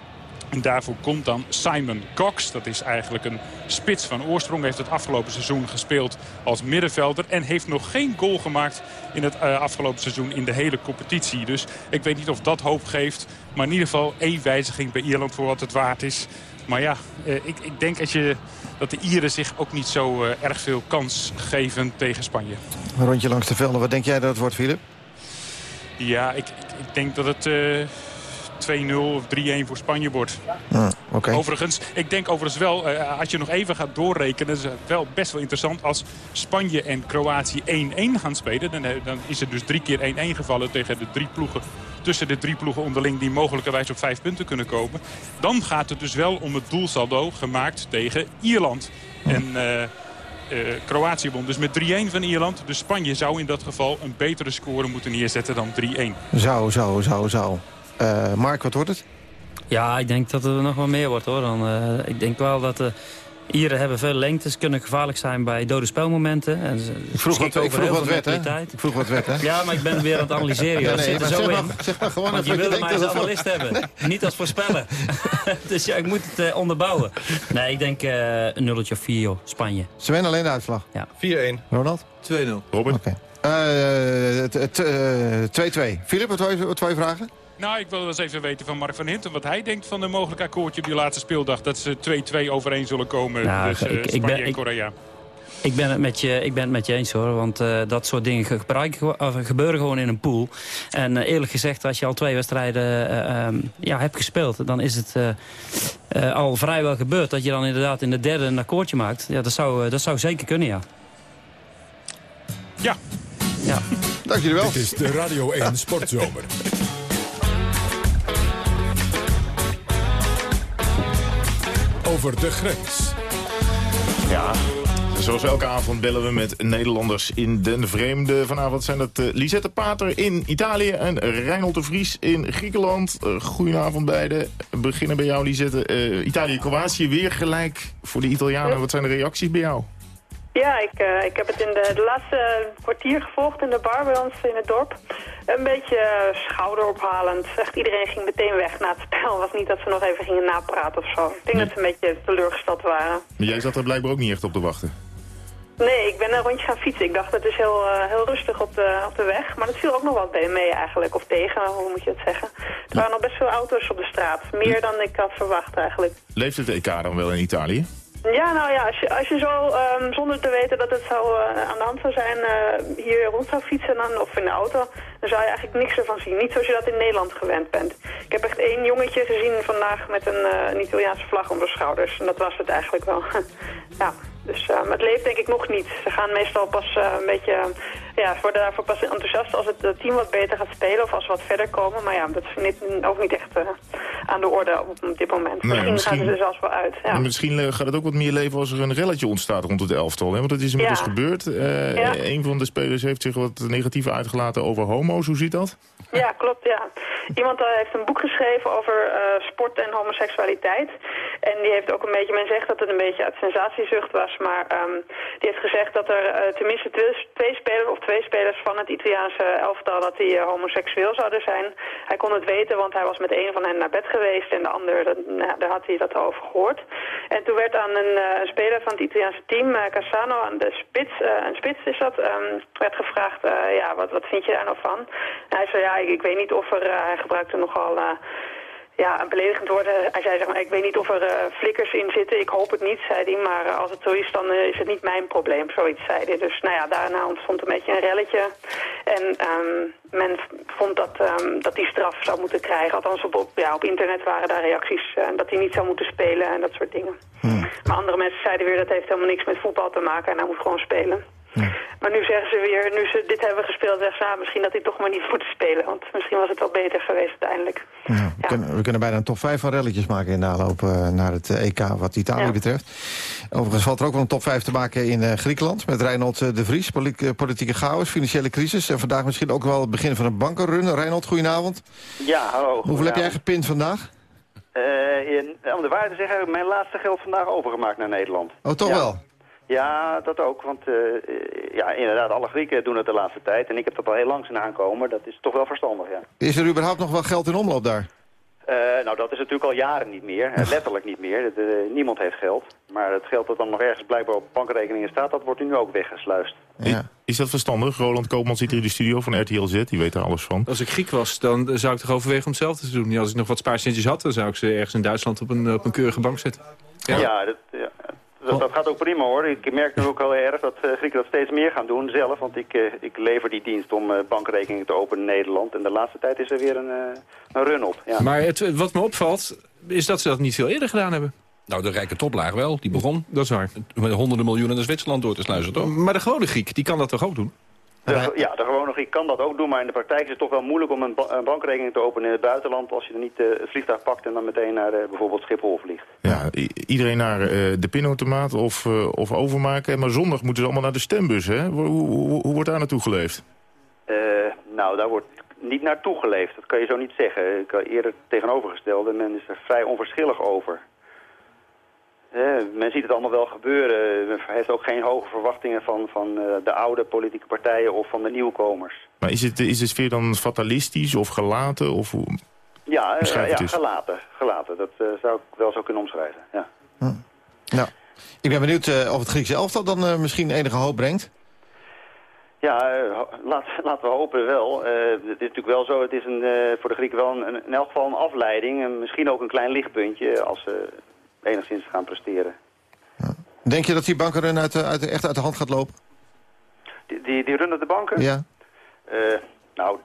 En daarvoor komt dan Simon Cox. Dat is eigenlijk een spits van oorsprong. Heeft het afgelopen seizoen gespeeld als middenvelder. En heeft nog geen goal gemaakt in het eh, afgelopen seizoen in de hele competitie. Dus ik weet niet of dat hoop geeft. Maar in ieder geval één wijziging bij Ierland voor wat het waard is. Maar ja, eh, ik, ik denk als je, dat de Ieren zich ook niet zo eh, erg veel kans geven tegen Spanje. Een rondje langs de velden. Wat denk jij dat het wordt, Filip? Ja, ik, ik, ik denk dat het eh 2-0 of 3-1 voor Spanje wordt. Ah, Oké. Overigens, ik denk overigens wel, eh, als je nog even gaat doorrekenen... is het wel best wel interessant als Spanje en Kroatië 1-1 gaan spelen. Dan, eh, dan is het dus drie keer 1-1 gevallen tegen de drie ploegen... tussen de drie ploegen onderling die mogelijkerwijs op vijf punten kunnen komen. Dan gaat het dus wel om het doelsaldo gemaakt tegen Ierland. En... eh, eh, Kroatië won dus met 3-1 van Ierland. Dus Spanje zou in dat geval een betere score moeten neerzetten dan 3-1. Zou, zou, zou, zou. Eh, Mark, wat wordt het? Ja, ik denk dat er nog wel meer wordt hoor. Dan, eh, ik denk wel dat, Ieren hebben veel lengtes, kunnen gevaarlijk zijn bij dode spelmomenten. En Ik vroeg wat, ik over vroeg heel wat veel werd, hè? Ik vroeg wat werd, hè? Ja, maar ik ben weer aan het analyseren. Nee, zit er zo zeg in. maar- zeg maar gewoon Want je wilde mij als analist hebben, niet als voorspeller. dus ja, ik moet het eh, onderbouwen. Nee, ik denk eh, een nulletje of vier, joh. Spanje. Sven, alleen de uitslag. Ja. 4-1. Ronald? 2-0. Robin? Oké. Eh, t- t- eh, 2-2. Filip, wat wou je vragen? Nou, ik wil wel eens even weten van Mark van Hinten wat hij denkt van een mogelijk akkoordje op die laatste speeldag. Dat ze 2-2 overeen zullen komen, Nou, dus ik- eh, ik Spanje ben- en ik- Korea. Ik ben, het met je, ik ben het met je eens hoor, want eh, dat soort dingen of gebeuren gewoon in een pool. En eh, eerlijk gezegd, als je al twee wedstrijden eh, ehm, ja, hebt gespeeld... dan is het eh, eh, al vrijwel gebeurd dat je dan inderdaad in de derde een akkoordje maakt. Ja, dat zou, eh, dat zou zeker kunnen, ja. Ja. ja. Dank jullie wel. Dit is de Radio 1 Sportzomer. Over de grens. Ja, zoals elke avond bellen we met Nederlanders in den vreemde. Vanavond zijn dat eh, Lisette Pater in Italië en Reinhold de Vries in Griekenland. Eh, goedenavond beiden. We beginnen bij jou Lisette. Eh, Italië-Kroatië weer gelijk voor de Italianen. Wat zijn de reacties bij jou? Ja, ik, eh, ik heb het in de, de laatste kwartier gevolgd in de bar bij ons in het dorp. Een beetje eh, schouderophalend. Echt iedereen ging meteen weg na het spel. Het was niet dat ze nog even gingen napraten of zo. Ik denk dat ze een beetje teleurgesteld waren. Maar jij zat er blijkbaar ook niet echt op te wachten. Nee, ik ben een rondje gaan fietsen. Ik dacht het is heel, eh, heel rustig op de, op de weg. Maar dat viel ook nog wat mee eigenlijk. Of tegen, hoe moet je het zeggen. Er waren nog best veel auto's op de straat. Meer dan ik had verwacht eigenlijk. Leeft het EK dan wel in Italië? Ja, nou ja, als je, als je zo ehm, zonder te weten dat het zou, eh, aan de hand zou zijn eh, hier rond zou fietsen dan, of in de auto, dan zou je eigenlijk niks ervan zien. Niet zoals je dat in Nederland gewend bent. Ik heb echt één jongetje gezien vandaag met een, eh, een Italiaanse vlag om de schouders. En dat was het eigenlijk wel. ja, dus uh, maar het leeft denk ik nog niet. Ze gaan meestal pas uh, een beetje, ja, ze worden daarvoor pas enthousiast als het team wat beter gaat spelen of als we wat verder komen. Maar ja, dat is niet, ook niet echt uh, aan de orde op, dit moment. Nee, misschien, misschien- gaan ze er zelfs wel uit. Ja. En misschien eh, gaat het ook wat meer leven als er een relletje ontstaat rond het elftal. Hè? Want dat is inmiddels Ja. gebeurd. Eh, Ja. Een van de spelers heeft zich wat negatief uitgelaten over homo's. Hoe ziet dat? Ja, klopt, ja. Iemand eh, heeft een boek geschreven over eh, sport en homoseksualiteit. En die heeft ook een beetje, men zegt dat het een beetje uit sensatiezucht was, maar ehm, die heeft gezegd dat er eh, tenminste twee, spelers of twee spelers van het Italiaanse elftal dat die homoseksueel zouden zijn. Hij kon het weten, want hij was met een van hen naar bed geweest en de ander, nou, daar had hij dat over gehoord. En toen werd aan een, speler van het Italiaanse team, Cassano, aan de spits, een spits is dat, ehm, werd gevraagd, ja, wat, wat vind je daar nou van? En hij zei, ja, ik, weet niet of er, eh, hij gebruikte nogal... eh, ja, een beledigend woord. eh, Hij zei, zeg maar, ik weet niet of er eh, flikkers in zitten. Ik hoop het niet, zei hij. Maar als het zo is, dan is het niet mijn probleem. Zoiets zei hij. Dus nou ja, daarna ontstond een beetje een relletje. En ehm, men vond dat, ehm, dat hij straf zou moeten krijgen. Althans, op, op, ja, op internet waren daar reacties dat hij niet zou moeten spelen en dat soort dingen. Maar andere mensen zeiden weer, dat heeft helemaal niks met voetbal te maken. En hij moet gewoon spelen. Maar nu zeggen ze weer, nu ze dit hebben gespeeld, zeggen ze, ah, misschien dat hij toch maar niet moet spelen. Want misschien was het wel beter geweest uiteindelijk. We, kunnen, we kunnen bijna een top 5 van relletjes maken in de aanloop eh, naar het EK wat Italië betreft. Overigens valt er ook wel een top 5 te maken in eh, Griekenland... met Reinhold eh, de Vries, poli- politieke chaos, financiële crisis... en vandaag misschien ook wel het begin van een bankenrun. Reinhold, goedenavond. Ja, hallo. Hoeveel heb jij gepind vandaag? Eh, in, om de waarheid te zeggen, heb ik mijn laatste geld vandaag overgemaakt naar Nederland. Oh, toch Ja. wel? Ja, dat ook. Want eh, eh, ja, inderdaad, alle Grieken doen het de laatste tijd. En ik heb dat al heel lang zien aankomen. Dat is toch wel verstandig, ja. Is er überhaupt nog wel geld in omloop daar? Eh, nou, dat is natuurlijk al jaren niet meer. Letterlijk niet meer. Eh, niemand heeft geld. Maar het geld dat dan nog ergens blijkbaar op bankrekeningen staat... dat wordt nu ook weggesluist. Is dat verstandig? Roland Koopman zit hier in de studio van RTL Z. Die weet er alles van. Als ik Griek was, dan zou ik toch overwegen om hetzelfde te doen. Ja, Als ik nog wat spaarcentjes had, dan zou ik ze ergens in Duitsland op een, op een keurige bank zetten. Ja, ja, dat, dat gaat ook prima hoor. Ik merk nu ook heel erg dat eh, Grieken dat steeds meer gaan doen zelf. Want ik, eh, ik lever die dienst om eh, bankrekeningen te openen in Nederland. En de laatste tijd is er weer een, eh, een run op. Ja. Maar het, wat me opvalt, is dat ze dat niet veel eerder gedaan hebben. Nou, de rijke toplaag wel, die begon. Dat is waar. Met honderden miljoenen naar Zwitserland door te sluizen, toch? Maar de gewone Griek, die kan dat toch ook doen? De, ja, de gewone Griek kan dat ook doen, maar in de praktijk is het toch wel moeilijk om een, ba- een bankrekening te openen in het buitenland als je er niet eh, het vliegtuig pakt en dan meteen naar eh, bijvoorbeeld Schiphol vliegt. Ja, iedereen naar eh, de pinautomaat of, of overmaken. Maar zondag moeten ze allemaal naar de stembus. Hè? Hoe, hoe, hoe- wordt daar naartoe geleefd? Nou, daar wordt niet naartoe geleefd. Dat kan je zo niet zeggen. Ik kan eerder tegenovergestelde, men is er vrij onverschillig over. Eh, men ziet het allemaal wel gebeuren. Men heeft ook geen hoge verwachtingen van, van eh, de oude politieke partijen of van de nieuwkomers. Maar is, het, is de sfeer dan fatalistisch of gelaten? Of hoe? Ja, eh, ja eens. gelaten, gelaten. Dat eh, zou ik wel zo kunnen omschrijven. Ja. Nou, ik ben benieuwd of het Griekse elftal dan eh, misschien enige hoop brengt. Ja, laat, laten we hopen wel. Eh, het is natuurlijk wel zo, het is een, eh, voor de Grieken wel een, in elk geval een afleiding. En misschien ook een klein lichtpuntje als ze enigszins gaan presteren. Denk je dat die bankenrun uit, echt uit de hand gaat lopen? Die, die, die runnen de banken? Ja. Eh, nou,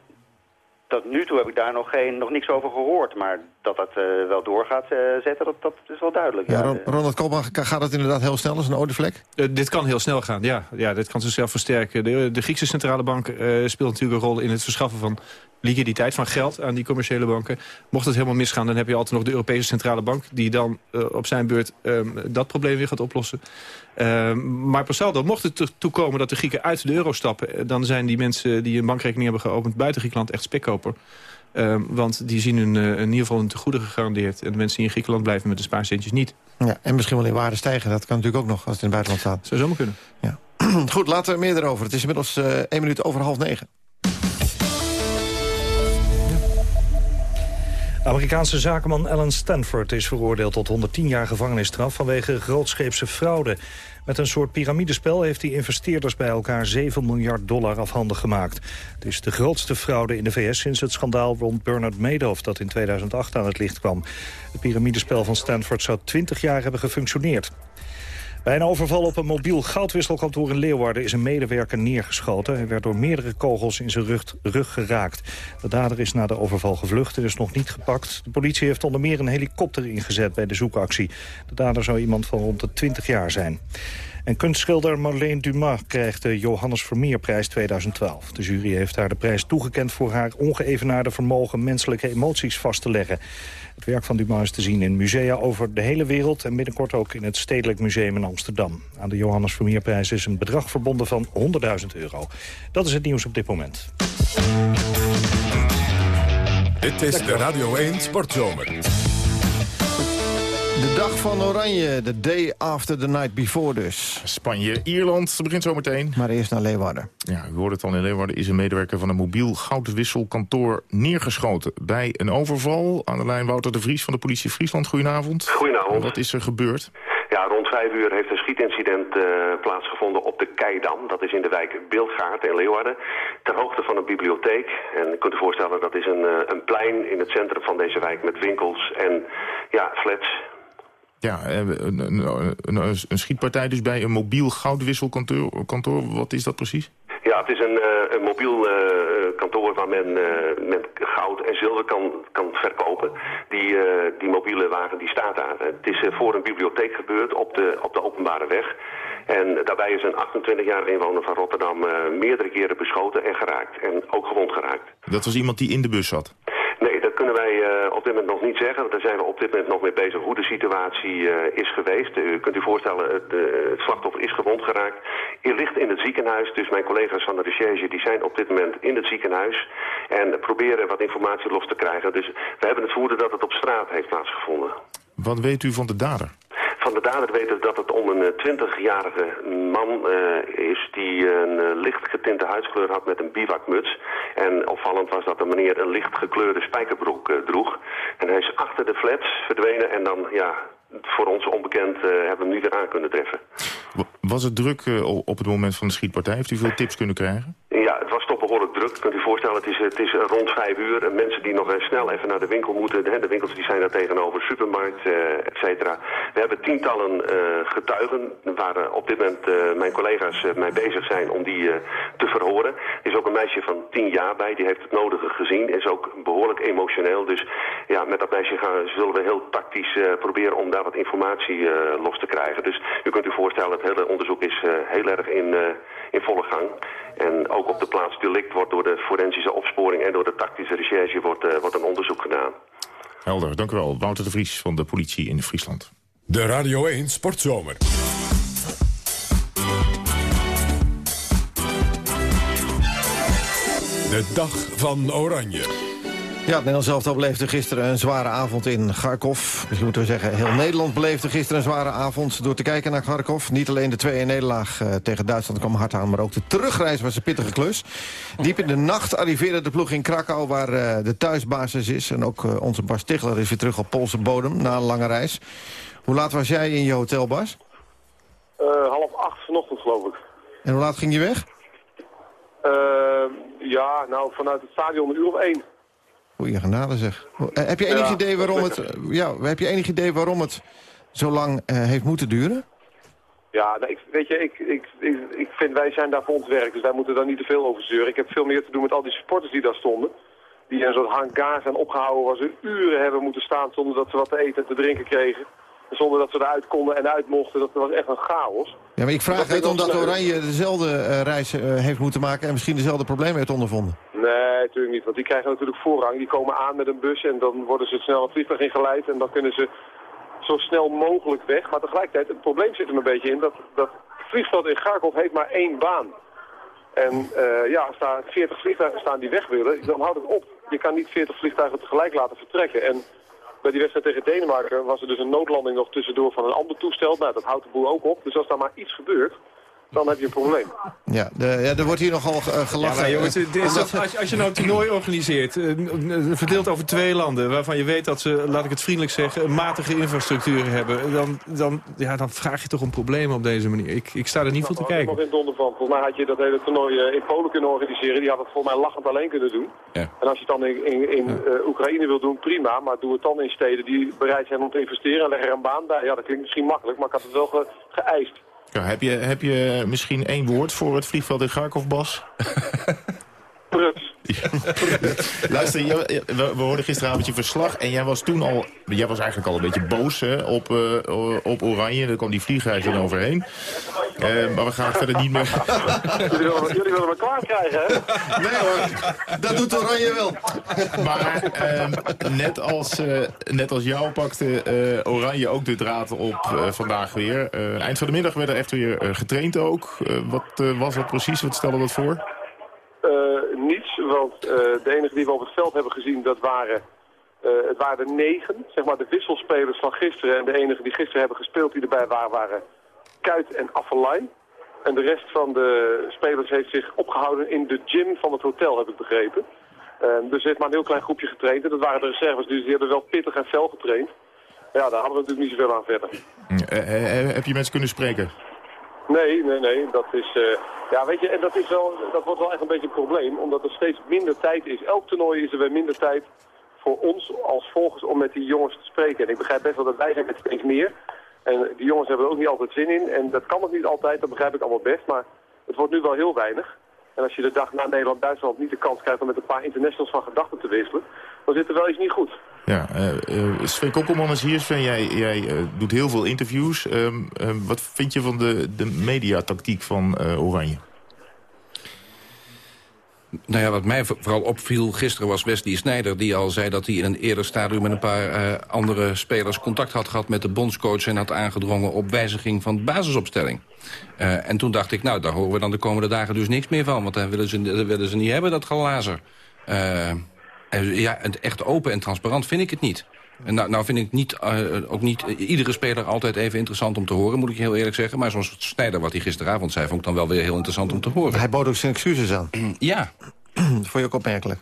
tot nu toe heb ik daar nog, geen, nog niks over gehoord. Maar dat dat eh, wel door gaat eh, zetten, dat, dat is wel duidelijk. Ja, Ja, Ron- Ronald Koopman, ga- gaat het inderdaad heel snel als een olievlek? Eh, dit kan heel snel gaan, ja. ja dit kan zichzelf versterken. De, de Griekse centrale bank eh, speelt natuurlijk een rol in het verschaffen van liquiditeit, van geld aan die commerciële banken. Mocht het helemaal misgaan, dan heb je altijd nog de Europese centrale bank... die dan eh, op zijn beurt ehm, dat probleem weer gaat oplossen. Ehm, maar per saldo, mocht het ertoe komen dat de Grieken uit de euro stappen... dan zijn die mensen die een bankrekening hebben geopend buiten Griekenland echt spekkoper. Ehm, want die zien hun, eh, in ieder geval hun tegoeden gegarandeerd. En de mensen die in Griekenland blijven met de spaarcentjes niet. Ja, en misschien wel in waarde stijgen. Dat kan natuurlijk ook nog als het in het buitenland staat. Zou zomaar kunnen. Ja. Goed, laten we meer erover. Het is inmiddels eh 1 minuut over half negen. Amerikaanse zakenman Alan Stanford is veroordeeld tot 110 jaar gevangenisstraf vanwege grootscheepse fraude. Met een soort piramidespel heeft hij investeerders bij elkaar 7 miljard dollar afhandig gemaakt. Het is de grootste fraude in de VS sinds het schandaal rond Bernard Madoff dat in 2008 aan het licht kwam. Het piramidespel van Stanford zou 20 jaar hebben gefunctioneerd. Bij een overval op een mobiel goudwisselkantoor in Leeuwarden is een medewerker neergeschoten. Hij werd door meerdere kogels in zijn rug, rug geraakt. De dader is na de overval gevlucht en is nog niet gepakt. De politie heeft onder meer een helikopter ingezet bij de zoekactie. De dader zou iemand van rond de 20 jaar zijn. En kunstschilder Marleen Dumas krijgt de Johannes Vermeerprijs 2012. De jury heeft haar de prijs toegekend voor haar ongeëvenaarde vermogen menselijke emoties vast te leggen. Het werk van Dumas is te zien in musea over de hele wereld... en binnenkort ook in het Stedelijk Museum in Amsterdam. Aan de Johannes Vermeerprijs is een bedrag verbonden van 100.000 euro. Dat is het nieuws op dit moment. Dit is de Radio 1 Sportzomer. De dag van Oranje, the day after the night before dus. Spanje-Ierland begint zometeen. Maar eerst naar Leeuwarden. Ja, u hoort het al in Leeuwarden is een medewerker van een mobiel goudwisselkantoor neergeschoten. Bij een overval aan de lijn Wouter de Vries van de politie Friesland. Goedenavond. Goedenavond. Wat is er gebeurd? Ja, rond vijf uur heeft een schietincident eh, plaatsgevonden op de Keidam. Dat is in de wijk Beeldgaard in Leeuwarden. Ter hoogte van een bibliotheek. En je kunt je voorstellen, dat is een, eh, een plein in het centrum van deze wijk met winkels en ja, flats. Ja, eh, een, een, een, een schietpartij dus bij een mobiel goudwisselkantoor. Kantoor. Wat is dat precies? Ja, het is een, eh, een mobiel eh, kantoor waar men, men goud en zilver kan, kan verkopen. Die, die mobiele wagen die staat daar. Het is voor een bibliotheek gebeurd op de, op de openbare weg. En daarbij is een 28-jarige inwoner van Rotterdam meerdere keren beschoten en geraakt. En ook gewond geraakt. Dat was iemand die in de bus zat. Dat kunnen wij eh, op dit moment nog niet zeggen. Daar zijn we op dit moment nog mee bezig hoe de situatie eh, is geweest. U kunt u voorstellen, het, eh, het slachtoffer is gewond geraakt. Hij ligt in het ziekenhuis, dus mijn collega's van de recherche die zijn op dit moment in het ziekenhuis. En proberen wat informatie los te krijgen. Dus we hebben het vermoeden dat het op straat heeft plaatsgevonden. Wat weet u van de dader? Van de dader weten we dat het om een eh, 20-jarige man eh, is die een eh, licht getinte huidskleur had met een bivakmuts. En opvallend was dat de meneer een licht gekleurde spijkerbroek eh, droeg. En hij is achter de flats verdwenen en dan, ja, voor ons onbekend, eh, hebben we hem nu weer aan kunnen treffen. Wa- Was het druk eh, op het moment van de schietpartij? Heeft u veel tips kunnen krijgen? Het was toch behoorlijk druk. Kunt u voorstellen, het is, het is rond vijf uur. En mensen die nog eh, snel even naar de winkel moeten. De, de winkels die zijn daar tegenover, supermarkt, eh et cetera. We hebben tientallen eh, getuigen waar eh, op dit moment eh, mijn collega's eh, mee bezig zijn om die eh, te verhoren. Er is ook een meisje van tien jaar bij, die heeft het nodige gezien. Is ook behoorlijk emotioneel. Dus ja, met dat meisje gaan, zullen we heel tactisch eh, proberen om daar wat informatie eh, los te krijgen. Dus u kunt u voorstellen, het hele onderzoek is eh, heel erg in, eh, in volle gang. En ook op de plaats delict wordt door de forensische opsporing en door de tactische recherche wordt, eh, wordt een onderzoek gedaan. Helder, dank u wel. Wouter de Vries van de politie in Friesland. De Radio 1 Sportzomer. De dag van Oranje. Ja, het Nederlands elftal beleefde gisteren een zware avond in Kharkov. Misschien moeten we zeggen, heel Nederland beleefde gisteren een zware avond... door te kijken naar Kharkov. Niet alleen de 2-1-nederlaag eh, tegen Duitsland kwam hard aan... maar ook de terugreis was een pittige klus. Diep in de nacht arriveerde de ploeg in Krakau... waar eh, de thuisbasis is. En ook eh, onze Bas Tichler is weer terug op Poolse bodem na een lange reis. Hoe laat was jij in je hotel, Bas? Half acht vanochtend, geloof ik. En hoe laat ging je weg? Ja, nou, vanuit het stadion een uur of één. Goeie genade zeg. Eh, heb je enig Ja, idee waarom het, ja, heb je enig idee waarom het zo lang eh, heeft moeten duren? Ja, nou, ik, weet je, ik, ik, ik, ik vind wij zijn daar voor ons werk, dus wij moeten daar niet te veel over zeuren. Ik heb veel meer te doen met al die supporters die daar stonden. Die in een soort hangar zijn opgehouden waar ze uren hebben moeten staan zonder dat ze wat te eten en te drinken kregen. En zonder dat ze eruit konden en uit mochten. Dat was echt een chaos. Ja, maar ik vraag het omdat Oranje dezelfde eh, reis eh, heeft moeten maken... en misschien dezelfde problemen heeft ondervonden. Nee, natuurlijk niet. Want die krijgen natuurlijk voorrang. Die komen aan met een bus en dan worden ze snel het vliegtuig ingeleid. En dan kunnen ze zo snel mogelijk weg. Maar tegelijkertijd, het probleem zit er een beetje in dat, dat vliegveld in Garkov heeft maar één baan. En eh, ja, als daar 40 vliegtuigen staan die weg willen, dan houdt het op. Je kan niet 40 vliegtuigen tegelijk laten vertrekken. En bij die wedstrijd tegen Denemarken was er dus een noodlanding nog tussendoor van een ander toestel. Nou, dat houdt de boel ook op. Dus als daar maar iets gebeurt, dan heb je een probleem. Ja, de, ja er wordt hier nogal eh, gelachen. Ja, jongens, dit is als, je- als je nou een toernooi organiseert, eh, verdeeld over twee landen... waarvan je weet dat ze, laat ik het vriendelijk zeggen, een matige infrastructuur hebben... dan, dan, ja, dan vraag je toch om problemen op deze manier. Ik, ik sta er niet voor te Ik kijken. nog in donder van. Volgens mij had je dat hele toernooi eh, in Polen kunnen organiseren. Die had het volgens mij lachend alleen kunnen doen. Ja. En als je het dan in, in, in eh, Oekraïne wil doen, prima. Maar doe het dan in steden die bereid zijn om te investeren. En leg er een baan bij. Ja, dat klinkt misschien makkelijk, maar ik had het wel ge- geëist. Heb, je, heb je misschien één woord voor het vliegveld in Kharkov, Bas? Pruts. Luister, we, we hoorden gisteravond je verslag en jij was toen al... Jij was eigenlijk al een beetje boos hè, op, eh, op Oranje. Daar kwam die vliegreis er overheen. Eh, maar we gaan verder niet meer... jullie, willen, jullie willen me klaar krijgen, hè? Nee hoor, dat doet Oranje wel. Maar ehm, net, als, eh, net als jou pakte Oranje ook de draad op vandaag weer. Eind van de middag werd er echt weer getraind ook. Wat was dat precies? Wat stelde dat voor? Eh, niets, want eh, de enige die we op het veld hebben gezien, dat waren, eh, het waren negen. Zeg maar de wisselspelers van gisteren. En de enige die gisteren hebben gespeeld die erbij waren, waren Kuit en Affelay. En de rest van de spelers heeft zich opgehouden in de gym van het hotel, heb ik begrepen. Eh, dus heeft maar een heel klein groepje getraind. En dat waren de reserves, dus die hebben wel pittig en fel getraind. Ja, daar hadden we natuurlijk niet zoveel aan verder. Heb je mensen kunnen spreken? Nee, nee, nee. Dat is, eh, ja, weet je, en dat, is wel, dat wordt wel echt een beetje een probleem, omdat er steeds minder tijd is. Elk toernooi is er weer minder tijd voor ons als volgers om met die jongens te spreken. En ik begrijp best wel dat wij zijn met steeds meer. En die jongens hebben er ook niet altijd zin in. En dat kan ook niet altijd, dat begrijp ik allemaal best. Maar het wordt nu wel heel weinig. En als je de dag na Nederland-Duitsland niet de kans krijgt om met een paar internationals van gedachten te wisselen, dan zit er wel iets niet goed. Ja, eh, eh, Sven Kokkelman is hier. Sven, jij, jij eh, doet heel veel interviews. Ehm, eh, wat vind je van de, de mediatactiek van Oranje? Nou ja, wat mij vo- vooral opviel gisteren was Wesley Sneijder... die al zei dat hij in een eerder stadium met een paar andere spelers... contact had gehad met de bondscoach... en had aangedrongen op wijziging van de basisopstelling. En toen dacht ik, nou, daar horen we dan de komende dagen dus niks meer van... want daar willen ze, willen ze niet hebben, dat gelazer. Eh, en ja, het echt open en transparant vind ik het niet. En nou, nou vind ik niet, eh, ook niet eh, iedere speler altijd even interessant om te horen... moet ik je heel eerlijk zeggen. Maar zoals Snijder, wat hij gisteravond zei... vond ik dan wel weer heel interessant om te horen. Hij bood ook zijn excuses aan. Ja. Dat vond je ook opmerkelijk.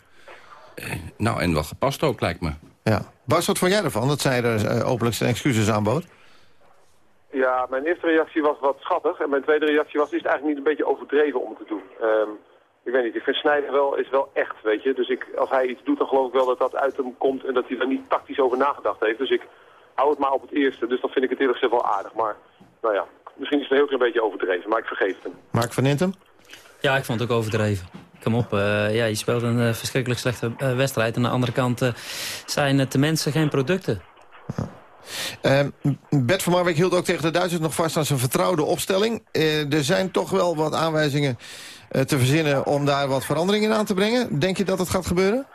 Nou, en wel gepast ook, lijkt me. Ja. Bas, wat vond jij ervan dat zij er eh, openlijk zijn excuses aanbood? Ja, mijn eerste reactie was wat schattig. En mijn tweede reactie was, is het eigenlijk niet een beetje overdreven om te doen? Ehm, ik weet niet, ik vind Snijder wel, is wel echt, weet je. Dus ik, als hij iets doet, dan geloof ik wel dat dat uit hem komt en dat hij er niet tactisch over nagedacht heeft. Dus ik hou het maar op het eerste. Dus dan vind ik het eerlijk gezegd wel aardig. Maar, nou ja, misschien is het een heel klein beetje overdreven, maar ik vergeef het hem. Mark van Intem? Ja, ik vond het ook overdreven. Kom op, eh, ja, je speelt een eh, verschrikkelijk slechte eh, wedstrijd. Aan de andere kant eh, zijn het de mensen geen producten. Ehm, Bert van Marwijk hield ook tegen de Duitsers nog vast aan zijn vertrouwde opstelling. Eh, er zijn toch wel wat aanwijzingen te verzinnen om daar wat veranderingen aan te brengen. Denk je dat het gaat gebeuren?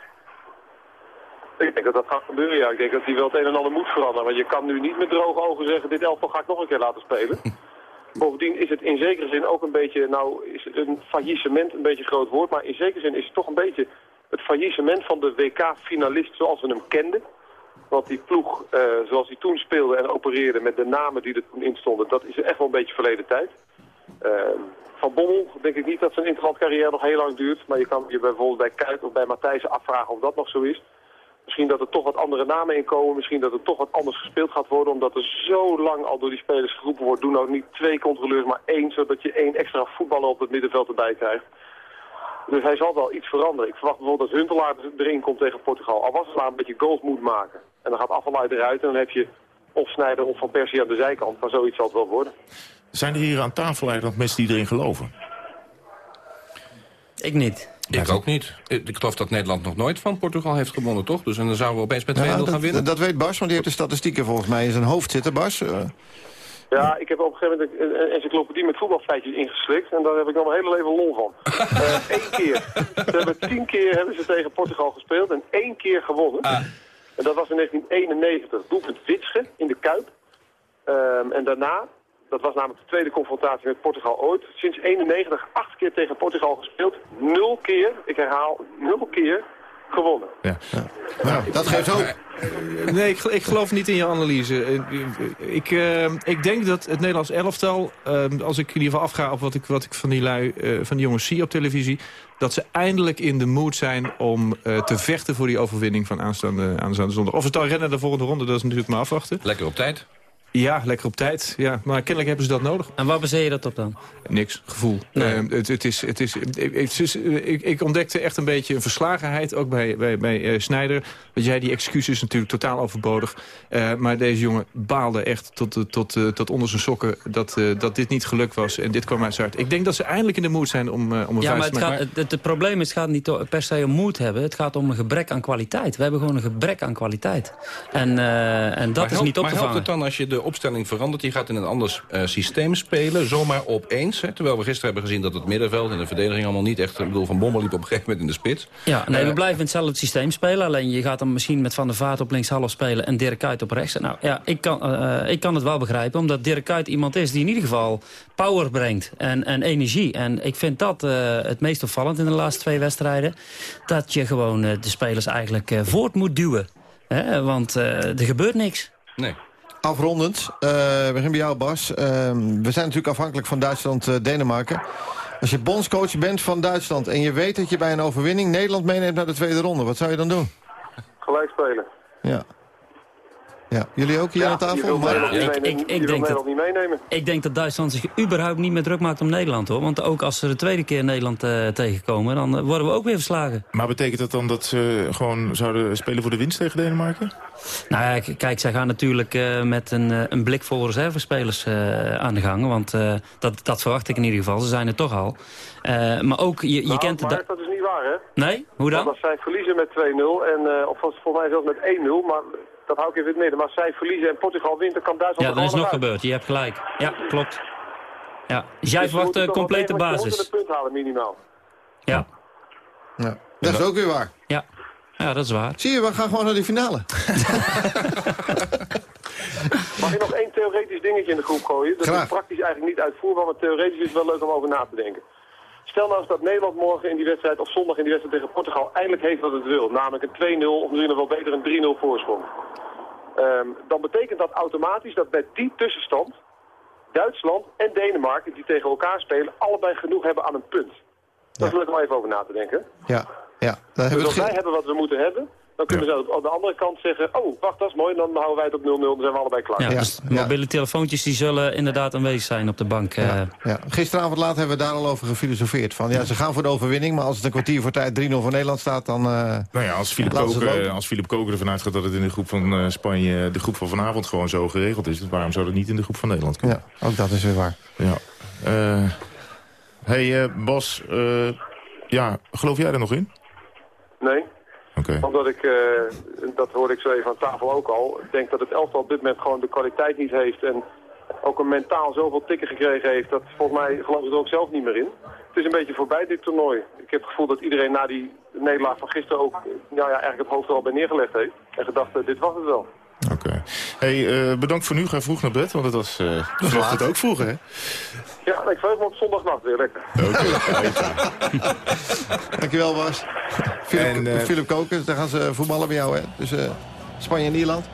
Ik denk dat dat gaat gebeuren, ja. Ik denk dat hij wel het een en ander moet veranderen. Want je kan nu niet met droge ogen zeggen, dit elftal ga ik nog een keer laten spelen. Bovendien is het in zekere zin ook een beetje, nou is een faillissement een beetje groot woord, maar in zekere zin is het toch een beetje het faillissement van de WK-finalist zoals we hem kenden. Want die ploeg, eh, zoals hij toen speelde en opereerde met de namen die er toen in stonden, dat is echt wel een beetje verleden tijd. Eh, van Bommel denk ik niet dat zijn interlandcarrière nog heel lang duurt. Maar je kan je bijvoorbeeld bij Kuit of bij Matthijs afvragen of dat nog zo is. Misschien dat er toch wat andere namen in komen. Misschien dat er toch wat anders gespeeld gaat worden. Omdat er zo lang al door die spelers geroepen wordt. Doe nou niet twee controleurs, maar één. Zodat je één extra voetballer op het middenveld erbij krijgt. Dus hij zal wel iets veranderen. Ik verwacht bijvoorbeeld dat Huntelaar erin komt tegen Portugal. Al was het maar een beetje goals moet maken. En dan gaat Afvalai eruit en dan heb je of Snijder of Van Persie aan de zijkant. Maar zoiets zal het wel worden. Zijn er hier aan tafel eigenlijk nog mensen die erin geloven? Ik niet. Ik ook niet. Ik geloof dat Nederland nog nooit van Portugal heeft gewonnen, toch? Dus en dan zouden we opeens met 2-0 Ja, gaan winnen. dat, dat weet Bas, want die heeft de statistieken volgens mij in zijn hoofd zitten. Bas, eh, Ja, ik heb op een gegeven moment een, encyclopedie met voetbalfeitjes ingeslikt. En daar heb ik nog mijn hele leven lol van. Eén keer. Ze hebben tien keer hebben ze tegen Portugal gespeeld en één keer gewonnen. En dat was in 1991. Doelpunt Witsche in de Kuip. Ehm, en daarna, dat was namelijk de tweede confrontatie met Portugal ooit. Sinds 91 acht keer tegen Portugal gespeeld. Nul keer, ik herhaal, nul keer gewonnen. nou, dat geeft hoop. Nee, ik, ik geloof niet in je analyse. Eh, Ik, eh, ik denk dat het Nederlands elftal, eh, als ik in ieder geval afga op wat ik, wat ik van die lui, eh, van die jongens zie op televisie, dat ze eindelijk in de mood zijn om eh, te vechten voor die overwinning van aanstaande, aanstaande zondag. Of het al rennen naar de volgende ronde, dat is natuurlijk maar afwachten. Lekker op tijd. Ja, lekker op tijd. Ja, maar kennelijk hebben ze dat nodig. En waar baseer je dat op dan? Niks, gevoel. Eh, het, het is, het is, ik, het is- ik, ik ontdekte echt een beetje een verslagenheid, ook bij, bij, bij eh, Snijder. Want jij, die excuus is natuurlijk totaal overbodig. Eh, maar deze jongen baalde echt tot, eh, tot, eh, tot onder zijn sokken dat, eh, dat dit niet gelukt was. En dit kwam uit zijn hart. Ik denk dat ze eindelijk in de moed zijn om, eh, om een Ja, maar het, te gaat, maken. het, het, het probleem is, het gaat niet per se om moed hebben. Het gaat om een gebrek aan kwaliteit. We hebben gewoon een gebrek aan kwaliteit. En, eh, en dat maar is niet op maar te helpt het vangen. dan als je de opstelling verandert? Je gaat in een ander eh, systeem spelen, zomaar opeens. Hè? Terwijl we gisteren hebben gezien dat het middenveld en de verdediging allemaal niet echt... Ik bedoel, Van Bommel liep op een gegeven moment in de spits. Ja, nee, Eh, we blijven in hetzelfde systeem spelen. Alleen je gaat dan misschien met Van der Vaart op linkshalf spelen... en Dirk Kuyt op rechts. Nou ja, ik kan, eh, ik kan het wel begrijpen. Omdat Dirk Kuyt iemand is die in ieder geval power brengt en, en energie. En ik vind dat eh, het meest opvallend in de laatste twee wedstrijden. Dat je gewoon eh, de spelers eigenlijk eh, voort moet duwen. Hè? Want eh, er gebeurt niks. Nee. Afrondend, eh, we beginnen bij jou Bas. Ehm, we zijn natuurlijk afhankelijk van Duitsland-Denemarken. Als je bondscoach bent van Duitsland en je weet dat je bij een overwinning Nederland meeneemt naar de tweede ronde, wat zou je dan doen? Gelijk spelen. Ja. Ja, jullie ook hier Ja, aan tafel? Maar- ik, ik, Je ik, wil denk dat, niet meenemen. ik denk dat Duitsland zich überhaupt niet meer druk maakt om Nederland. hoor. Want ook als ze de tweede keer Nederland eh, tegenkomen... dan eh, worden we ook weer verslagen. Maar betekent dat dan dat ze gewoon zouden spelen voor de winst tegen Denemarken? Nou ja, kijk, zij gaan natuurlijk eh, met een, een blik vol reservespelers eh, aan de gang. Want eh, dat, dat verwacht ik in ieder geval. Ze zijn er toch al. Eh, maar ook, je, je Nou, kent... de maar Da- dat is niet waar, hè? Nee? Hoe dan? Want als zij verliezen met 2-0, en, eh, of was het voor mij zelfs met 1-0, maar dat hou ik even in het midden. Maar als zij verliezen en Portugal wint, dan kan Duitsland Ja, dat is nog uit. gebeurd. Je hebt gelijk. Ja, klopt. Ja. Dus jij Dus verwacht een wel complete basis. moeten een punt halen, minimaal. Ja. Ja. Dat is ook weer waar. Ja. ja, dat is waar. Zie je, we gaan gewoon naar die finale. Mag ik nog één theoretisch dingetje in de groep gooien? Dat Graag. is praktisch eigenlijk niet uitvoerbaar, maar theoretisch is het wel leuk om over na te denken. Stel nou eens dat Nederland morgen in die wedstrijd, of zondag in die wedstrijd tegen Portugal, eindelijk heeft wat het wil. Namelijk een 2-0 of misschien nog wel beter een 3-0 voorsprong. Ehm, dan betekent dat automatisch dat met die tussenstand Duitsland en Denemarken, die tegen elkaar spelen, allebei genoeg hebben aan een punt. Dat is leuk om even over na te denken. Ja, ja. Dus hebben wij hebben wat we moeten hebben, dan kunnen ze op de andere kant zeggen, oh, wacht, dat is mooi, dan houden wij het op 0-0, dan zijn we allebei klaar. Ja, dus de mobiele telefoontjes die zullen inderdaad aanwezig zijn op de bank. eh. Ja. Gisteravond laat hebben we daar al over gefilosofeerd. Van, ja, ze gaan voor de overwinning, maar als het een kwartier voor tijd 3-0 voor Nederland staat, dan... eh, Nou ja, als Filip Koker, lopen. als Philip Koker ervan uitgaat dat het in de groep van eh, Spanje... de groep van vanavond gewoon zo geregeld is... dus waarom zou dat niet in de groep van Nederland kunnen? Ja, ook dat is weer waar. Ja. Eh, hey eh, Bas, eh, ja, geloof jij er nog in? Nee. Oké. Omdat ik, eh, dat hoorde ik zo even aan tafel ook al, ik denk dat het elftal op dit moment gewoon de kwaliteit niet heeft en ook een mentaal zoveel tikken gekregen heeft, dat volgens mij geloven ze er ook zelf niet meer in. Het is een beetje voorbij dit toernooi. Ik heb het gevoel dat iedereen na die nederlaag van gisteren ook eh, nou ja, eigenlijk het hoofd er al bij neergelegd heeft en gedacht, eh, dit was het wel. Oké. Hey, eh, bedankt voor nu. Ga vroeg naar bed, want het was... eh Vanochtend ook vroeg, hè? Ja, ik verheug me op zondagnacht weer lekker. Dankjewel, Bas. Philip, En, eh, Philip Kokers, daar gaan ze voetballen bij jou, hè? Dus eh, Spanje en Ierland.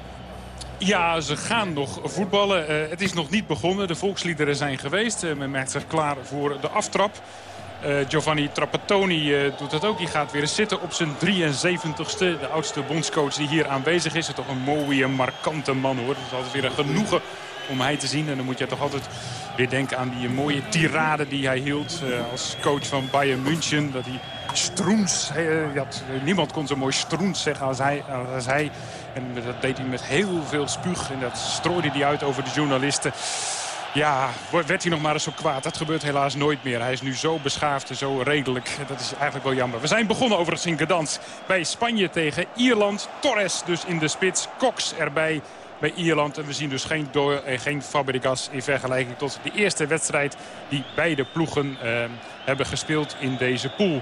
Ja, ze gaan nog voetballen. Eh, het is nog niet begonnen. De volksliederen zijn geweest. Men maakt zich klaar voor de aftrap. Eh, Giovanni Trapattoni eh, doet dat ook. Die gaat weer zitten op zijn 73ste. De oudste bondscoach die hier aanwezig is. Toch een mooie, markante man hoor. Het is altijd weer een genoegen om hij te zien. En dan moet je toch altijd weer denken aan die mooie tirade die hij hield. eh, als coach van Bayern München. Dat hij Stroens. t- niemand kon zo mooi Stroens zeggen als hij, als hij. En dat deed hij met heel veel spuug. En dat strooide hij uit over de journalisten. Ja, werd hij nog maar eens zo kwaad. Dat gebeurt helaas nooit meer. Hij is nu zo beschaafd en zo redelijk. Dat is eigenlijk wel jammer. We zijn begonnen over het Sinkerdans bij Spanje tegen Ierland. Torres dus in de spits. Cox erbij bij Ierland. En we zien dus geen en geen Fabregas in vergelijking tot de eerste wedstrijd die beide ploegen eh, hebben gespeeld in deze pool.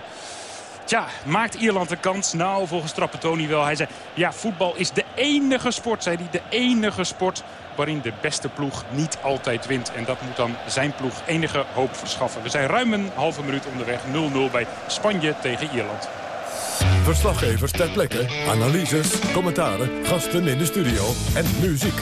Tja, maakt Ierland een kans? Nou, volgens Trapattoni wel. Hij zei, ja, voetbal is de enige sport, zei hij, de enige sport waarin de beste ploeg niet altijd wint. En dat moet dan zijn ploeg enige hoop verschaffen. We zijn ruim een halve minuut onderweg, 0-0 bij Spanje tegen Ierland. Verslaggevers ter plekke, analyses, commentaren, gasten in de studio en muziek.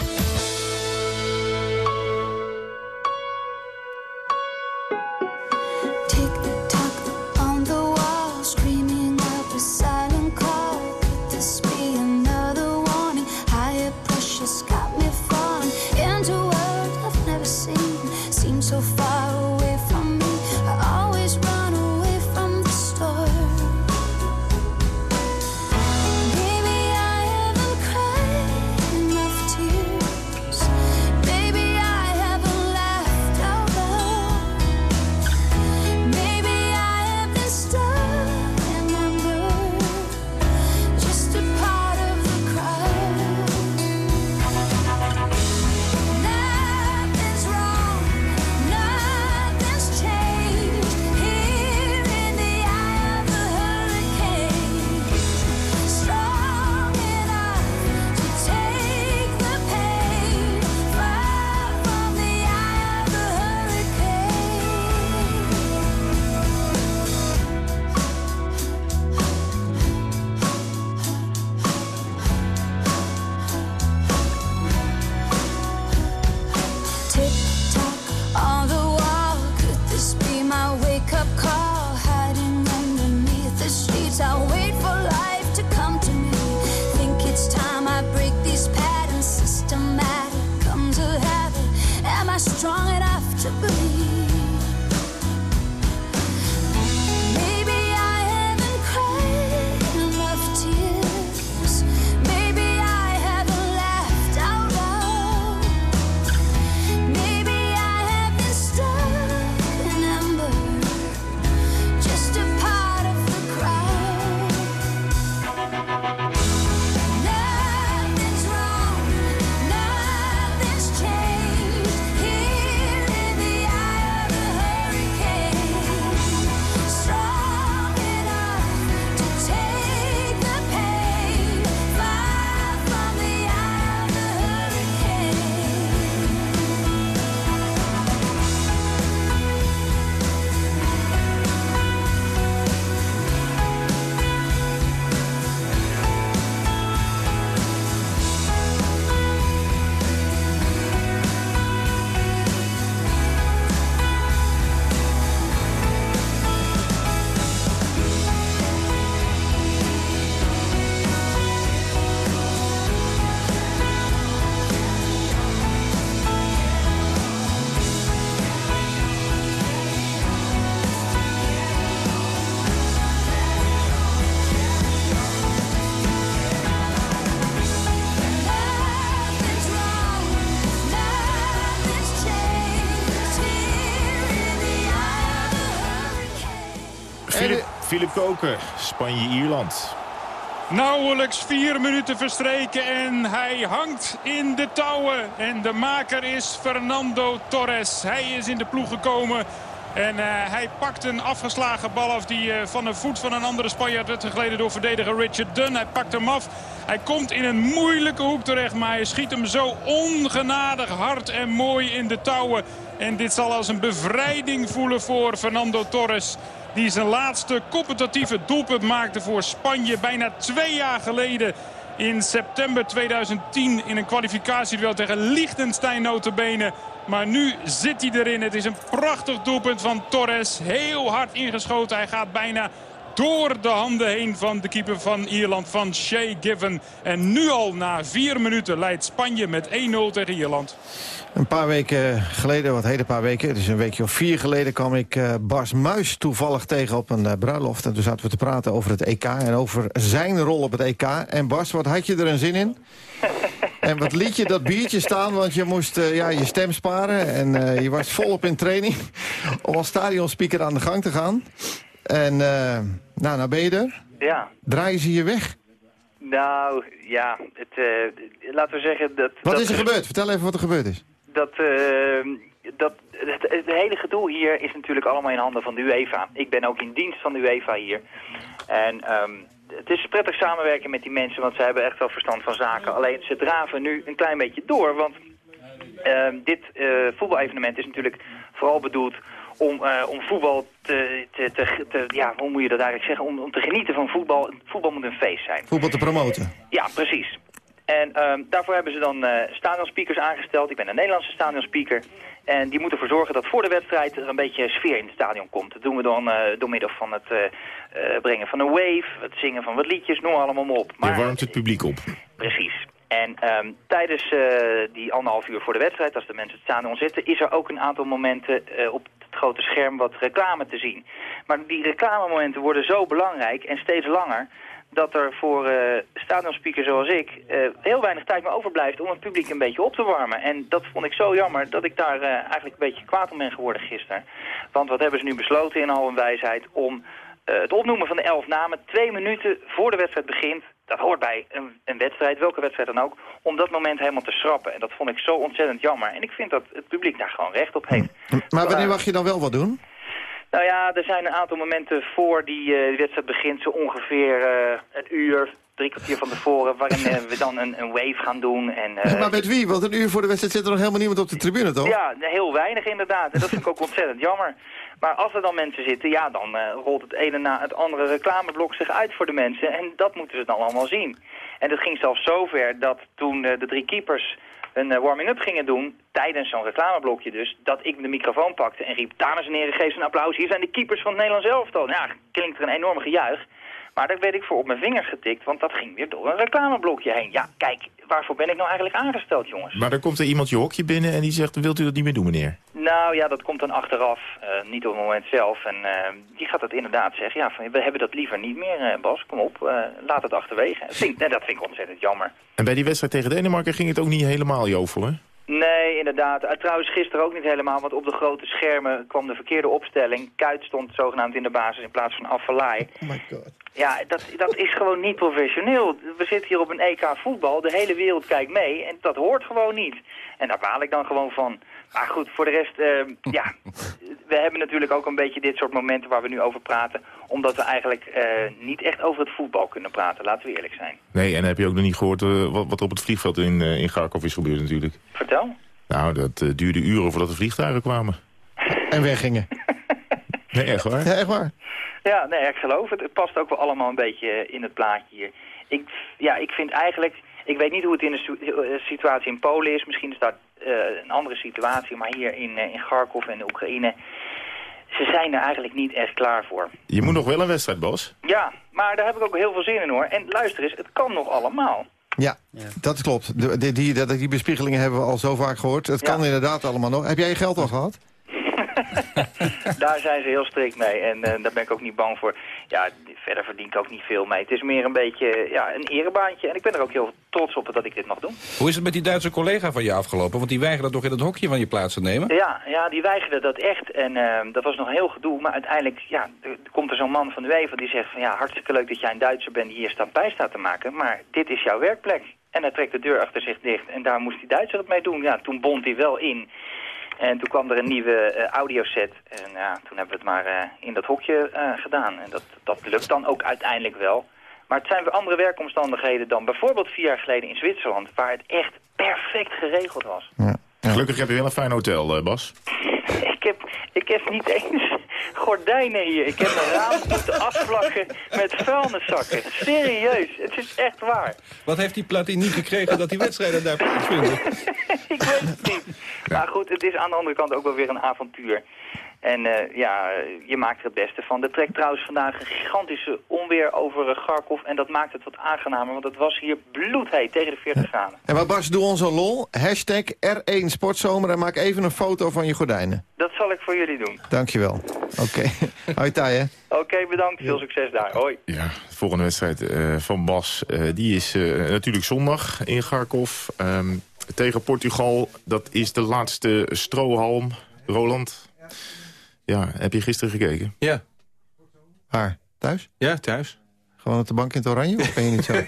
Spanje-Ierland. Nauwelijks vier minuten verstreken en hij hangt in de touwen. En de maker is Fernando Torres. Hij is in de ploeg gekomen En eh, hij pakt een afgeslagen bal af die eh, van de voet van een andere Spanjaard werd gegleden door verdediger Richard Dunn. Hij pakt hem af. Hij komt in een moeilijke hoek terecht, maar hij schiet hem zo ongenadig hard en mooi in de touwen. En dit zal als een bevrijding voelen voor Fernando Torres. Die zijn laatste competitieve doelpunt maakte voor Spanje bijna twee jaar geleden. In september 2010 in een kwalificatieduel tegen Liechtenstein notabene. Maar nu zit hij erin. Het is een prachtig doelpunt van Torres. Heel hard ingeschoten. Hij gaat bijna door de handen heen van de keeper van Ierland, van Shea Given. En nu al na vier minuten leidt Spanje met 1-0 tegen Ierland. Een paar weken geleden, wat een paar weken... het is een weekje of vier geleden kwam ik eh, Bas Muis toevallig tegen op een eh, bruiloft. En toen zaten we te praten over het EK en over zijn rol op het EK. En Bas, wat had je er een zin in? En wat liet je dat biertje staan, want je moest eh, ja, je stem sparen. En je was volop in training om als stadionspeaker aan de gang te gaan. En nou, nou ben je er. Ja, Draaien ze je weg? nou ja, het, laten we zeggen dat... Wat dat, is er gebeurd? Vertel even wat er gebeurd is. Dat, eh, dat, het, het hele gedoe hier is natuurlijk allemaal in handen van de UEFA. Ik ben ook in dienst van de UEFA hier. En ehm, het is prettig samenwerken met die mensen, want ze hebben echt wel verstand van zaken. Alleen ze draven nu een klein beetje door, want ehm, dit eh voetbalevenement is natuurlijk vooral bedoeld om, eh, om voetbal te, te, te, te- ja, hoe moet je dat eigenlijk zeggen, om, om te genieten van voetbal. Voetbal moet een feest zijn. Voetbal te promoten. Ja, precies. En ehm, daarvoor hebben ze dan eh stadionspeakers aangesteld. Ik ben een Nederlandse stadionspeaker. En die moeten ervoor zorgen dat voor de wedstrijd er een beetje sfeer in het stadion komt. Dat doen we dan eh, door middel van het eh, brengen van een wave, het zingen van wat liedjes, noem allemaal maar op. Je warmt het publiek op. Precies. En ehm, tijdens die anderhalf uur voor de wedstrijd, als de mensen het stadion zitten, is er ook een aantal momenten op het grote scherm wat reclame te zien. Maar die reclamemomenten worden zo belangrijk en steeds langer dat er voor eh stadionspeakers zoals ik eh, heel weinig tijd meer overblijft om het publiek een beetje op te warmen. En dat vond ik zo jammer dat ik daar eh, eigenlijk een beetje kwaad om ben geworden gisteren. Want wat hebben ze nu besloten in al hun wijsheid om het opnoemen van de elf namen twee minuten voor de wedstrijd begint. Dat hoort bij een, een wedstrijd, welke wedstrijd dan ook, om dat moment helemaal te schrappen. En dat vond ik zo ontzettend jammer. En ik vind dat het publiek daar gewoon recht op heeft. Maar wanneer mag je dan wel wat doen? Nou ja, er zijn een aantal momenten voor die eh, wedstrijd begint, zo ongeveer eh, een uur, drie kwartier van tevoren, waarin eh, we dan een, een wave gaan doen. En, eh, maar met wie? Want een uur voor de wedstrijd zit er nog helemaal niemand op de tribune, toch? ja, heel weinig inderdaad. En dat vind ik ook ontzettend jammer. Maar als er dan mensen zitten, ja, dan eh, rolt het ene na het andere reclameblok zich uit voor de mensen. En dat moeten ze dan allemaal zien. En het ging zelfs zover dat toen eh, de drie keepers een eh, warming-up gingen doen, tijdens zo'n reclameblokje dus, dat ik de microfoon pakte en riep, dames en heren, geef een applaus, hier zijn de keepers van het Nederlands elftal. Nou, ja, klinkt er een enorme gejuich. Maar daar werd ik voor op mijn vingers getikt, want dat ging weer door een reclameblokje heen. Ja, kijk, waarvoor ben ik nou eigenlijk aangesteld, jongens? Maar dan komt er iemand je hokje binnen en die zegt, wilt u dat niet meer doen, meneer? Nou ja, dat komt dan achteraf, eh, niet op het moment zelf. En eh, die gaat het inderdaad zeggen, ja, van, we hebben dat liever niet meer, eh, Bas, kom op, laat het achterwege. Dat vind, nee, dat vind ik ontzettend jammer. En bij die wedstrijd tegen Denemarken ging het ook niet helemaal jovelen. Nee, inderdaad. Uh, trouwens, gisteren ook niet helemaal, want op de grote schermen kwam de verkeerde opstelling. Kuit stond zogenaamd in de basis in plaats van Affalay. Oh my god. Ja, dat, dat is gewoon niet professioneel. We zitten hier op een EK voetbal, de hele wereld kijkt mee en dat hoort gewoon niet. En daar baal ik dan gewoon van. Maar goed, voor de rest, eh, ja, we hebben natuurlijk ook een beetje dit soort momenten waar we nu over praten. Omdat we eigenlijk eh, niet echt over het voetbal kunnen praten, laten we eerlijk zijn. Nee, en dan heb je ook nog niet gehoord eh, wat, wat er op het vliegveld in, eh, in Garkov is gebeurd natuurlijk. Vertel. Nou, dat duurde uren voordat de vliegtuigen kwamen. En weggingen. Nee, echt waar? Ja, echt waar. Ja, nee, ik geloof het. Het past ook wel allemaal een beetje in het plaatje hier. Ik, ja, ik vind eigenlijk... Ik weet niet hoe het in de situatie in Polen is. Misschien is dat een andere situatie. Maar hier in, eh, in Kharkov en de Oekraïne... Ze zijn er eigenlijk niet echt klaar voor. Je moet nog wel een wedstrijd, Bas. Ja, maar daar heb ik ook heel veel zin in hoor. En luister eens, het kan nog allemaal. Ja, dat klopt. De, die, die, dat- die bespiegelingen hebben we al zo vaak gehoord. Het kan inderdaad allemaal nog. Heb jij je geld al gehad? Daar zijn ze heel strikt mee en eh, daar ben ik ook niet bang voor. Ja, verder verdien ik ook niet veel mee. Het is meer een beetje ja, een erebaantje. En ik ben er ook heel trots op dat ik dit mag doen. Hoe is het met die Duitse collega van je afgelopen? Want die weigerde toch in het hokje van je plaats te nemen? Ja, ja die weigerde dat echt. En eh, dat was nog heel gedoe. Maar uiteindelijk ja, er komt er zo'n man van de UEFA die zegt van... ja, hartstikke leuk dat jij een Duitser bent die hier staat bij staat te maken. Maar dit is jouw werkplek. En hij trekt de deur achter zich dicht. En daar moest die Duitser het mee doen. Ja, toen bond hij wel in. En toen kwam er een nieuwe eh, audioset. En ja, toen hebben we het maar eh, in dat hokje eh, gedaan. En dat, dat lukt dan ook uiteindelijk wel. Maar het zijn weer andere werkomstandigheden dan bijvoorbeeld vier jaar geleden in Zwitserland... waar het echt perfect geregeld was. Gelukkig heb je wel een fijn hotel, eh, Bas. Ik heb, ik heb niet eens gordijnen hier. Ik heb mijn raam moeten afvlakken met vuilniszakken. Serieus, het is echt waar. Wat heeft die Platini gekregen dat die wedstrijden daar plaatsvinden? ik weet het niet. Maar goed, het is aan de andere kant ook wel weer een avontuur. En eh, ja, je maakt er het beste van. Er trekt trouwens vandaag een gigantische onweer over uh, Garkov. En dat maakt het wat aangenamer, want het was hier bloedheet tegen de 40 graden. En maar Bas, doe ons een lol. Hashtag R1 Sportzomer en maak even een foto van je gordijnen. Dat zal ik voor jullie doen. Dankjewel. Oké. Hoi Thij, hè? Oké, bedankt. Veel succes daar. Hoi. Ja, de volgende wedstrijd eh, van Bas, eh, die is eh, natuurlijk zondag in Garkov. Ehm, tegen Portugal, dat is de laatste strohalm. Roland, ja, heb je gisteren gekeken? Ja. Waar? Thuis? Ja, thuis. Gewoon op de bank in het oranje? Of ben je niet zo?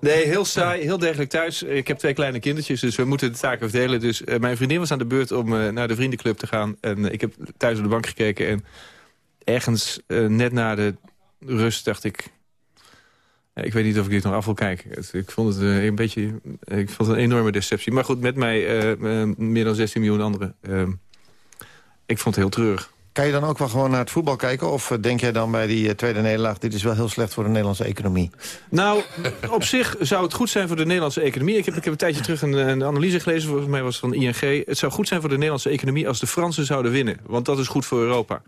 Nee, heel saai, heel degelijk thuis. Ik heb twee kleine kindertjes, dus we moeten de taken verdelen. Dus eh, mijn vriendin was aan de beurt om eh, naar de vriendenclub te gaan. En eh, ik heb thuis op de bank gekeken. En ergens net na de rust dacht ik... ik weet niet of ik dit nog af wil kijken. Het- Ik vond het een beetje ik vond het een enorme deceptie. Maar goed, met mij meer dan 16 miljoen anderen. ik vond het heel treurig. Kan je dan ook wel gewoon naar het voetbal kijken? Of eh, denk jij dan bij die eh, tweede nederlaag... dit is wel heel slecht voor de Nederlandse economie? Nou, op zich zou het goed zijn voor de Nederlandse economie. Ik heb, ik heb een tijdje terug een, een analyse gelezen, volgens mij was het van ING. Het zou goed zijn voor de Nederlandse economie als de Fransen zouden winnen. Want dat is goed voor Europa.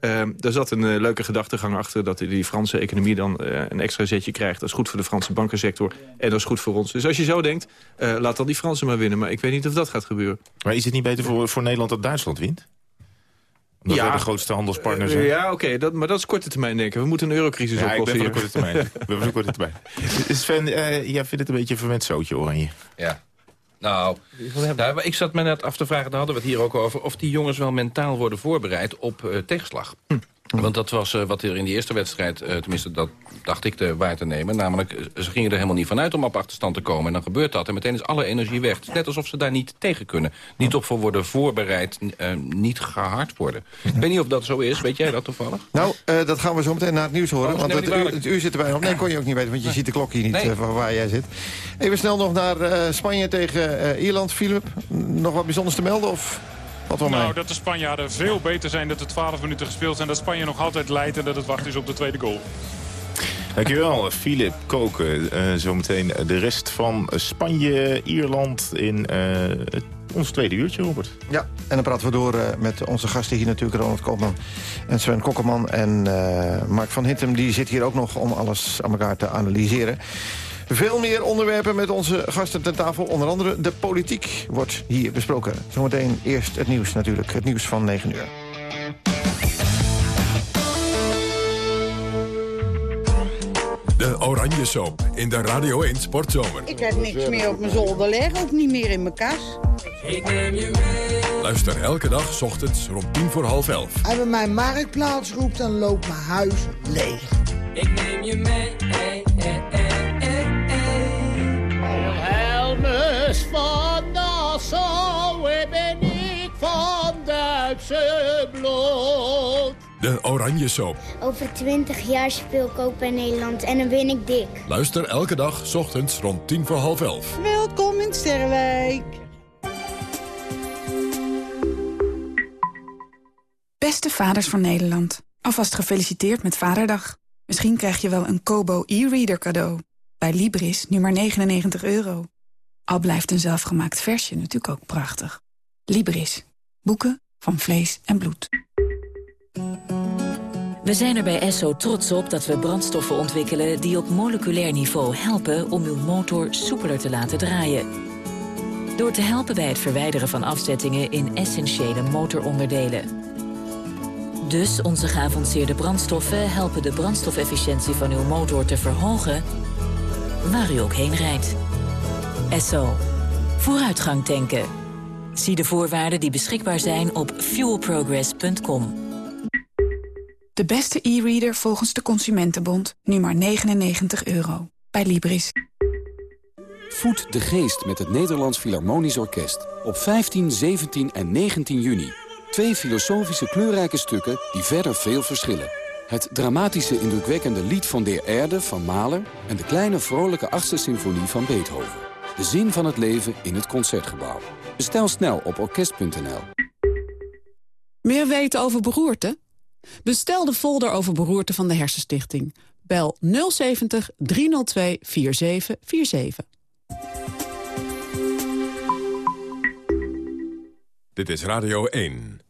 Ehm, daar zat een eh, leuke gedachtegang achter dat die Franse economie dan eh, een extra zetje krijgt. Dat is goed voor de Franse bankensector en dat is goed voor ons. Dus als je zo denkt, eh, laat dan die Fransen maar winnen. Maar ik weet niet of dat gaat gebeuren. Maar is het niet beter voor, voor Nederland dat Duitsland wint? Omdat Ja. wij de grootste handelspartner zijn. Eh, ja, oké, dat, maar dat is korte termijn denken. We moeten een eurocrisis Ja, ik ben oplossen van de hier. korte termijn. Ik ben van de korte termijn. Sven, eh, jij vindt het een beetje een verwend zootje, Oranje. Ja. Nou, nou, ik zat me net af te vragen, daar hadden we het hier ook over... of die jongens wel mentaal worden voorbereid op eh, tegenslag. Want dat was eh, wat er in die eerste wedstrijd, eh, tenminste dat dacht ik te waar te nemen. Namelijk, eh, ze gingen er helemaal niet vanuit om op achterstand te komen. En dan gebeurt dat en meteen is alle energie weg. Het is net alsof ze daar niet tegen kunnen. Niet op voor worden voorbereid, niet gehard worden. Ik weet niet of dat zo is, weet jij dat toevallig? Nou, dat gaan we zo meteen naar het nieuws horen. Oh, want het, uur- kwalijk. het uur zit er bijna op. Nee, kon je ook niet weten, want je ziet de klok hier niet Nee. van waar jij zit. Even snel nog naar Spanje tegen Ierland. Philip, nog wat bijzonders te melden? Of wat wel mee? Nou, dat de Spanjaarden veel beter zijn dat er 12 minuten gespeeld zijn. Dat Spanje nog altijd leidt en dat het wacht is op de tweede goal. Dankjewel, Filip Koken. Eh, zometeen de rest van Spanje, Ierland in eh, ons tweede uurtje, Robert. Ja, en dan praten we door eh, met onze gasten hier natuurlijk. Ronald Koopman en Sven Kokkerman. En eh, Mark van Hintem, die zit hier ook nog om alles aan elkaar te analyseren. Veel meer onderwerpen met onze gasten ten tafel. Onder andere de politiek wordt hier besproken. Zometeen eerst het nieuws natuurlijk. Het nieuws van 9 uur. De Oranje Soap in de Radio 1 Sportzomer. Ik heb niks meer op mijn zolder liggen, ook niet meer in mijn kas. Ik neem je mee. Luister elke dag 's ochtends rond tien voor half elf. Als we mijn marktplaats roept, dan loopt mijn huis leeg. Ik neem je mee. Hey, hey, Helmus van Nassau, ben ik van Duitse bloed. De Oranje Soap. Over 20 jaar speel ik ook bij Nederland en dan win ik dik. Luister elke dag 's ochtends rond tien voor half elf. Welkom in Sterrenwijk. Beste vaders van Nederland, alvast gefeliciteerd met Vaderdag. Misschien krijg je wel een Kobo e-reader cadeau. Bij Libris nu maar 99 euro. Al blijft een zelfgemaakt versje natuurlijk ook prachtig. Libris. Boeken van vlees en bloed. We zijn er bij Esso trots op dat we brandstoffen ontwikkelen... die op moleculair niveau helpen om uw motor soepeler te laten draaien. Door te helpen bij het verwijderen van afzettingen in essentiële motoronderdelen. Dus onze geavanceerde brandstoffen helpen de brandstofefficiëntie van uw motor te verhogen... waar u ook heen rijdt. Esso. Vooruitgang tanken. Zie de voorwaarden die beschikbaar zijn op fuelprogress.com. De beste e-reader volgens de Consumentenbond. Nu maar 99 euro. Bij Libris. Voed de geest met het Nederlands Philharmonisch Orkest. Op 15, 17 en 19 juni. Twee filosofische kleurrijke stukken die verder veel verschillen. Het dramatische indrukwekkende lied van Der Erde van Mahler... en de kleine vrolijke achtste symfonie van Beethoven. De zin van het leven in het Concertgebouw. Bestel snel op orkest.nl. Meer weten over beroerte? Bestel de folder over beroerte van de Hersenstichting. Bel 070 302 4747. Dit is Radio 1.